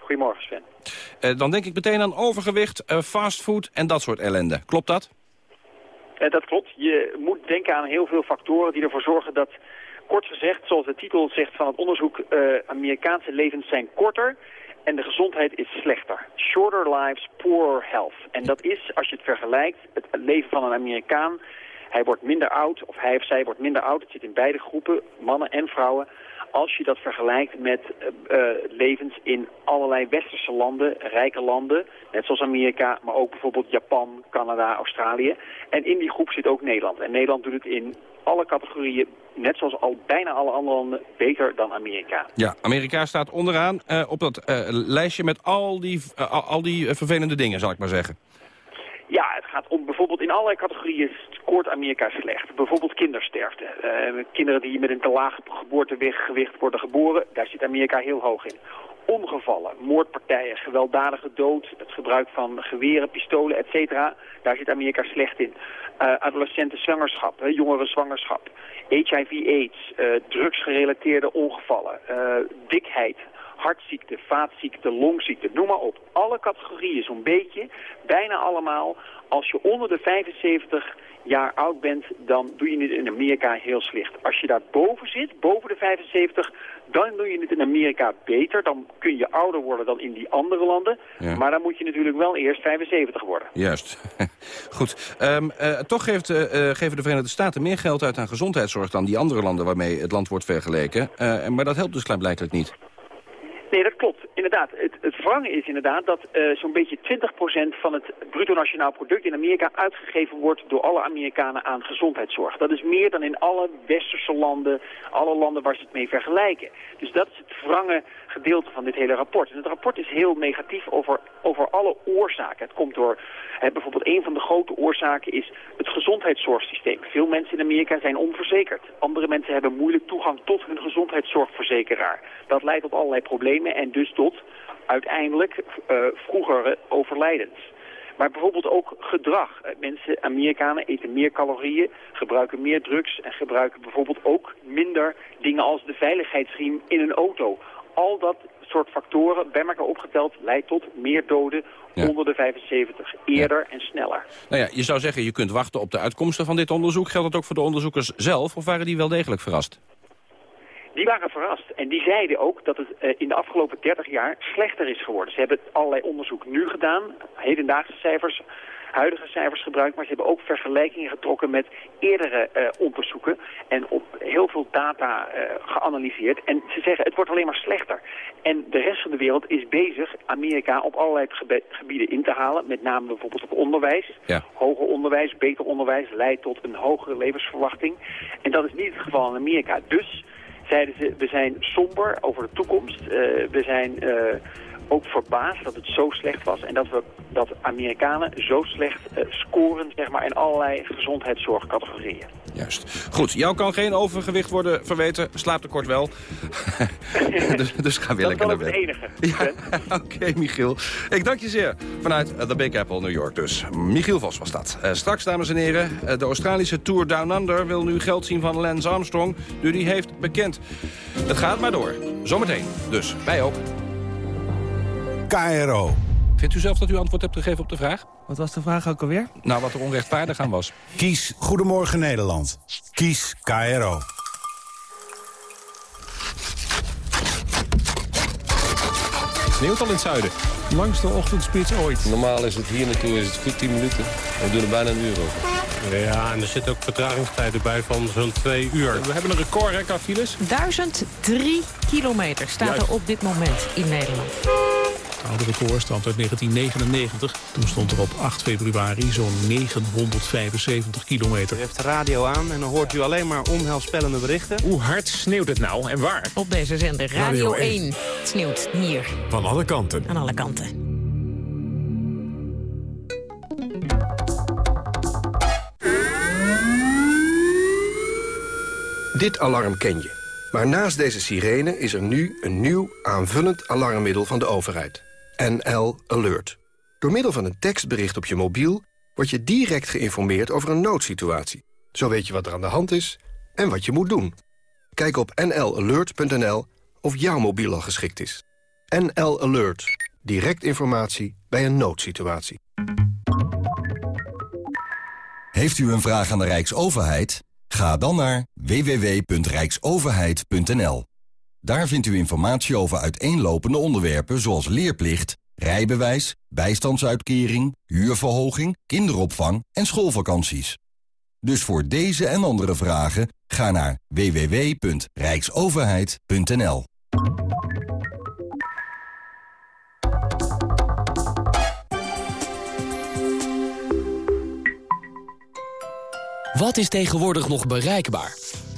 Speaker 30: Goedemorgen Sven.
Speaker 20: Uh, dan denk ik meteen aan overgewicht, uh, fastfood en dat soort ellende. Klopt dat?
Speaker 30: Uh, dat klopt. Je moet denken aan heel veel factoren die ervoor zorgen dat kort gezegd, zoals de titel zegt van het onderzoek, uh, Amerikaanse levens zijn korter. En de gezondheid is slechter. Shorter lives, poorer health. En dat is, als je het vergelijkt, het leven van een Amerikaan... Hij wordt minder oud, of hij of zij wordt minder oud. Het zit in beide groepen, mannen en vrouwen als je dat vergelijkt met uh, levens in allerlei westerse landen, rijke landen, net zoals Amerika, maar ook bijvoorbeeld Japan, Canada, Australië. En in die groep zit ook Nederland. En Nederland doet het in alle categorieën, net zoals al bijna alle andere landen, beter dan Amerika.
Speaker 20: Ja, Amerika staat onderaan uh, op dat lijstje met al die, al die vervelende dingen, zal ik maar zeggen.
Speaker 30: Ja, het gaat om bijvoorbeeld in allerlei categorieën scoort Amerika slecht. Bijvoorbeeld kindersterfte. Kinderen die met een te laag geboortegewicht worden geboren, daar zit Amerika heel hoog in. Ongevallen, moordpartijen, gewelddadige dood, het gebruik van geweren, pistolen, etc. Daar zit Amerika slecht in. Uh, adolescenten zwangerschap, jongeren zwangerschap, HIV-AIDS, uh, drugsgerelateerde ongevallen, dikheid, hartziekte, vaatziekte, longziekte, noem maar op. Alle categorieën zo'n beetje, bijna allemaal. Als je onder de 75 jaar oud bent, dan doe je het in Amerika heel slecht. Als je daar boven zit, boven de 75, dan doe je het in Amerika beter. Dan kun je ouder worden dan in die andere landen. Maar dan moet je natuurlijk wel eerst 75 worden.
Speaker 20: Juist. Goed. Um, uh, toch geeft, uh, geven de Verenigde Staten meer geld uit aan gezondheidszorg... dan die andere landen waarmee het land wordt vergeleken. Uh, maar dat helpt dus klaarblijkelijk niet.
Speaker 30: Nee, dat klopt. Inderdaad. Het, het is inderdaad dat uh, zo'n beetje 20% van het bruto nationaal product in Amerika uitgegeven wordt door alle Amerikanen aan gezondheidszorg. Dat is meer dan in alle westerse landen, alle landen waar ze het mee vergelijken. Dus dat is het wrange gedeelte van dit hele rapport. En het rapport is heel negatief over, over alle oorzaken. Het komt door, hè, bijvoorbeeld een van de grote oorzaken is het gezondheidszorgsysteem. Veel mensen in Amerika zijn onverzekerd. Andere mensen hebben moeilijk toegang tot hun gezondheidszorgverzekeraar. Dat leidt tot allerlei problemen en dus tot uiteindelijk uh, vroegere overlijdens. Maar bijvoorbeeld ook gedrag. Mensen, Amerikanen eten meer calorieën, gebruiken meer drugs... en gebruiken bijvoorbeeld ook minder dingen als de veiligheidsriem in een auto. Al dat soort factoren, bij elkaar opgeteld, leidt tot meer doden onder de 75. Eerder en sneller.
Speaker 20: Nou ja, je zou zeggen, je kunt wachten op de uitkomsten van dit onderzoek. Geldt dat ook voor de onderzoekers zelf, of waren die wel degelijk verrast?
Speaker 30: Die waren verrast en die zeiden ook dat het uh, in de afgelopen 30 jaar slechter is geworden. Ze hebben allerlei onderzoek nu gedaan, hedendaagse cijfers, huidige cijfers gebruikt, maar ze hebben ook vergelijkingen getrokken met eerdere uh, onderzoeken en op heel veel data uh, geanalyseerd. En ze zeggen het wordt alleen maar slechter. En de rest van de wereld is bezig Amerika op allerlei gebieden in te halen, met name bijvoorbeeld op onderwijs.
Speaker 20: Ja.
Speaker 30: Hoger onderwijs, beter onderwijs leidt tot een hogere levensverwachting. En dat is niet het geval in Amerika. Dus zeiden ze, we zijn somber over de toekomst. Uh, we zijn uh, ook verbaasd dat het zo slecht was. En dat, we, dat Amerikanen zo slecht uh, scoren zeg maar, in allerlei gezondheidszorgcategorieën.
Speaker 20: Juist. Goed, jou kan geen overgewicht worden verweten. Slaaptekort wel. dus, dus ga weer lekker naar bed.
Speaker 30: Dat is het
Speaker 20: enige. Ja, Oké, okay, Michiel. Ik dank je zeer. Vanuit uh, de Big Apple, New York dus. Michiel Vos was dat. Uh, straks, dames en heren, uh, de Australische Tour Down Under... wil nu geld zien van Lance Armstrong. Nu die heeft bekend. Het gaat maar door. Zometeen. Dus, wij ook.
Speaker 1: KRO.
Speaker 20: Vindt u zelf dat u antwoord hebt gegeven op de vraag?
Speaker 31: Wat was de vraag ook alweer?
Speaker 20: Nou, wat er onrechtvaardig aan was.
Speaker 1: Kies Goedemorgen Nederland. Kies KRO.
Speaker 20: Sneeuwt al in het zuiden.
Speaker 31: Langste ochtendspits ooit.
Speaker 32: Normaal is het hier naartoe is het goed 10 minuten. We doen er bijna een uur over.
Speaker 3: Ja, en er zitten ook vertragingstijden bij van zo'n twee uur.
Speaker 20: We hebben een record, hè, qua files?
Speaker 5: 1003 kilometer staat Juist. er op dit moment in Nederland.
Speaker 33: Oude record stamt uit 1999. Toen stond er op 8 februari zo'n 975 kilometer.
Speaker 34: U heeft de radio aan en dan hoort u alleen maar onheilspellende berichten.
Speaker 6: Hoe hard sneeuwt het nou en waar?
Speaker 5: Op deze zender Radio, Radio 1. 1. Het sneeuwt hier.
Speaker 1: Van alle kanten.
Speaker 5: Aan alle kanten.
Speaker 35: Dit alarm ken je. Maar naast deze sirene is er nu een nieuw aanvullend alarmmiddel van de overheid. NL Alert. Door middel van een tekstbericht op je mobiel... word je direct geïnformeerd over een noodsituatie. Zo weet je wat er aan de hand is en wat je moet doen. Kijk op nlalert.nl of jouw mobiel al geschikt is. NL Alert. Direct informatie bij een noodsituatie.
Speaker 36: Heeft u een vraag aan de Rijksoverheid? Ga dan naar www.rijksoverheid.nl. Daar vindt u informatie over uiteenlopende onderwerpen zoals leerplicht, rijbewijs, bijstandsuitkering, huurverhoging, kinderopvang en schoolvakanties. Dus voor deze en andere vragen ga naar www.rijksoverheid.nl.
Speaker 37: Wat is tegenwoordig nog bereikbaar?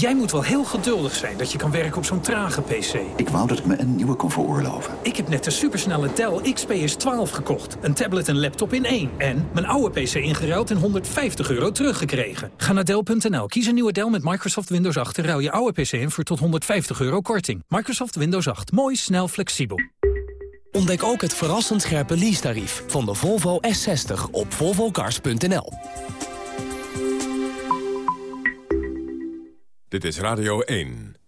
Speaker 38: Jij moet wel heel geduldig zijn dat je kan werken op zo'n trage PC.
Speaker 39: Ik wou dat ik me een nieuwe kon veroorloven.
Speaker 38: Ik heb net de supersnelle Dell XPS 12 gekocht. Een tablet en laptop in één. En mijn oude PC ingeruild en 150 euro teruggekregen. Ga naar Dell.nl, kies een nieuwe Dell met Microsoft Windows 8... en ruil je oude PC in voor tot 150 euro korting. Microsoft Windows 8. Mooi, snel, flexibel.
Speaker 37: Ontdek ook het verrassend scherpe leasetarief van de Volvo S60 op volvocars.nl.
Speaker 1: Dit is Radio 1.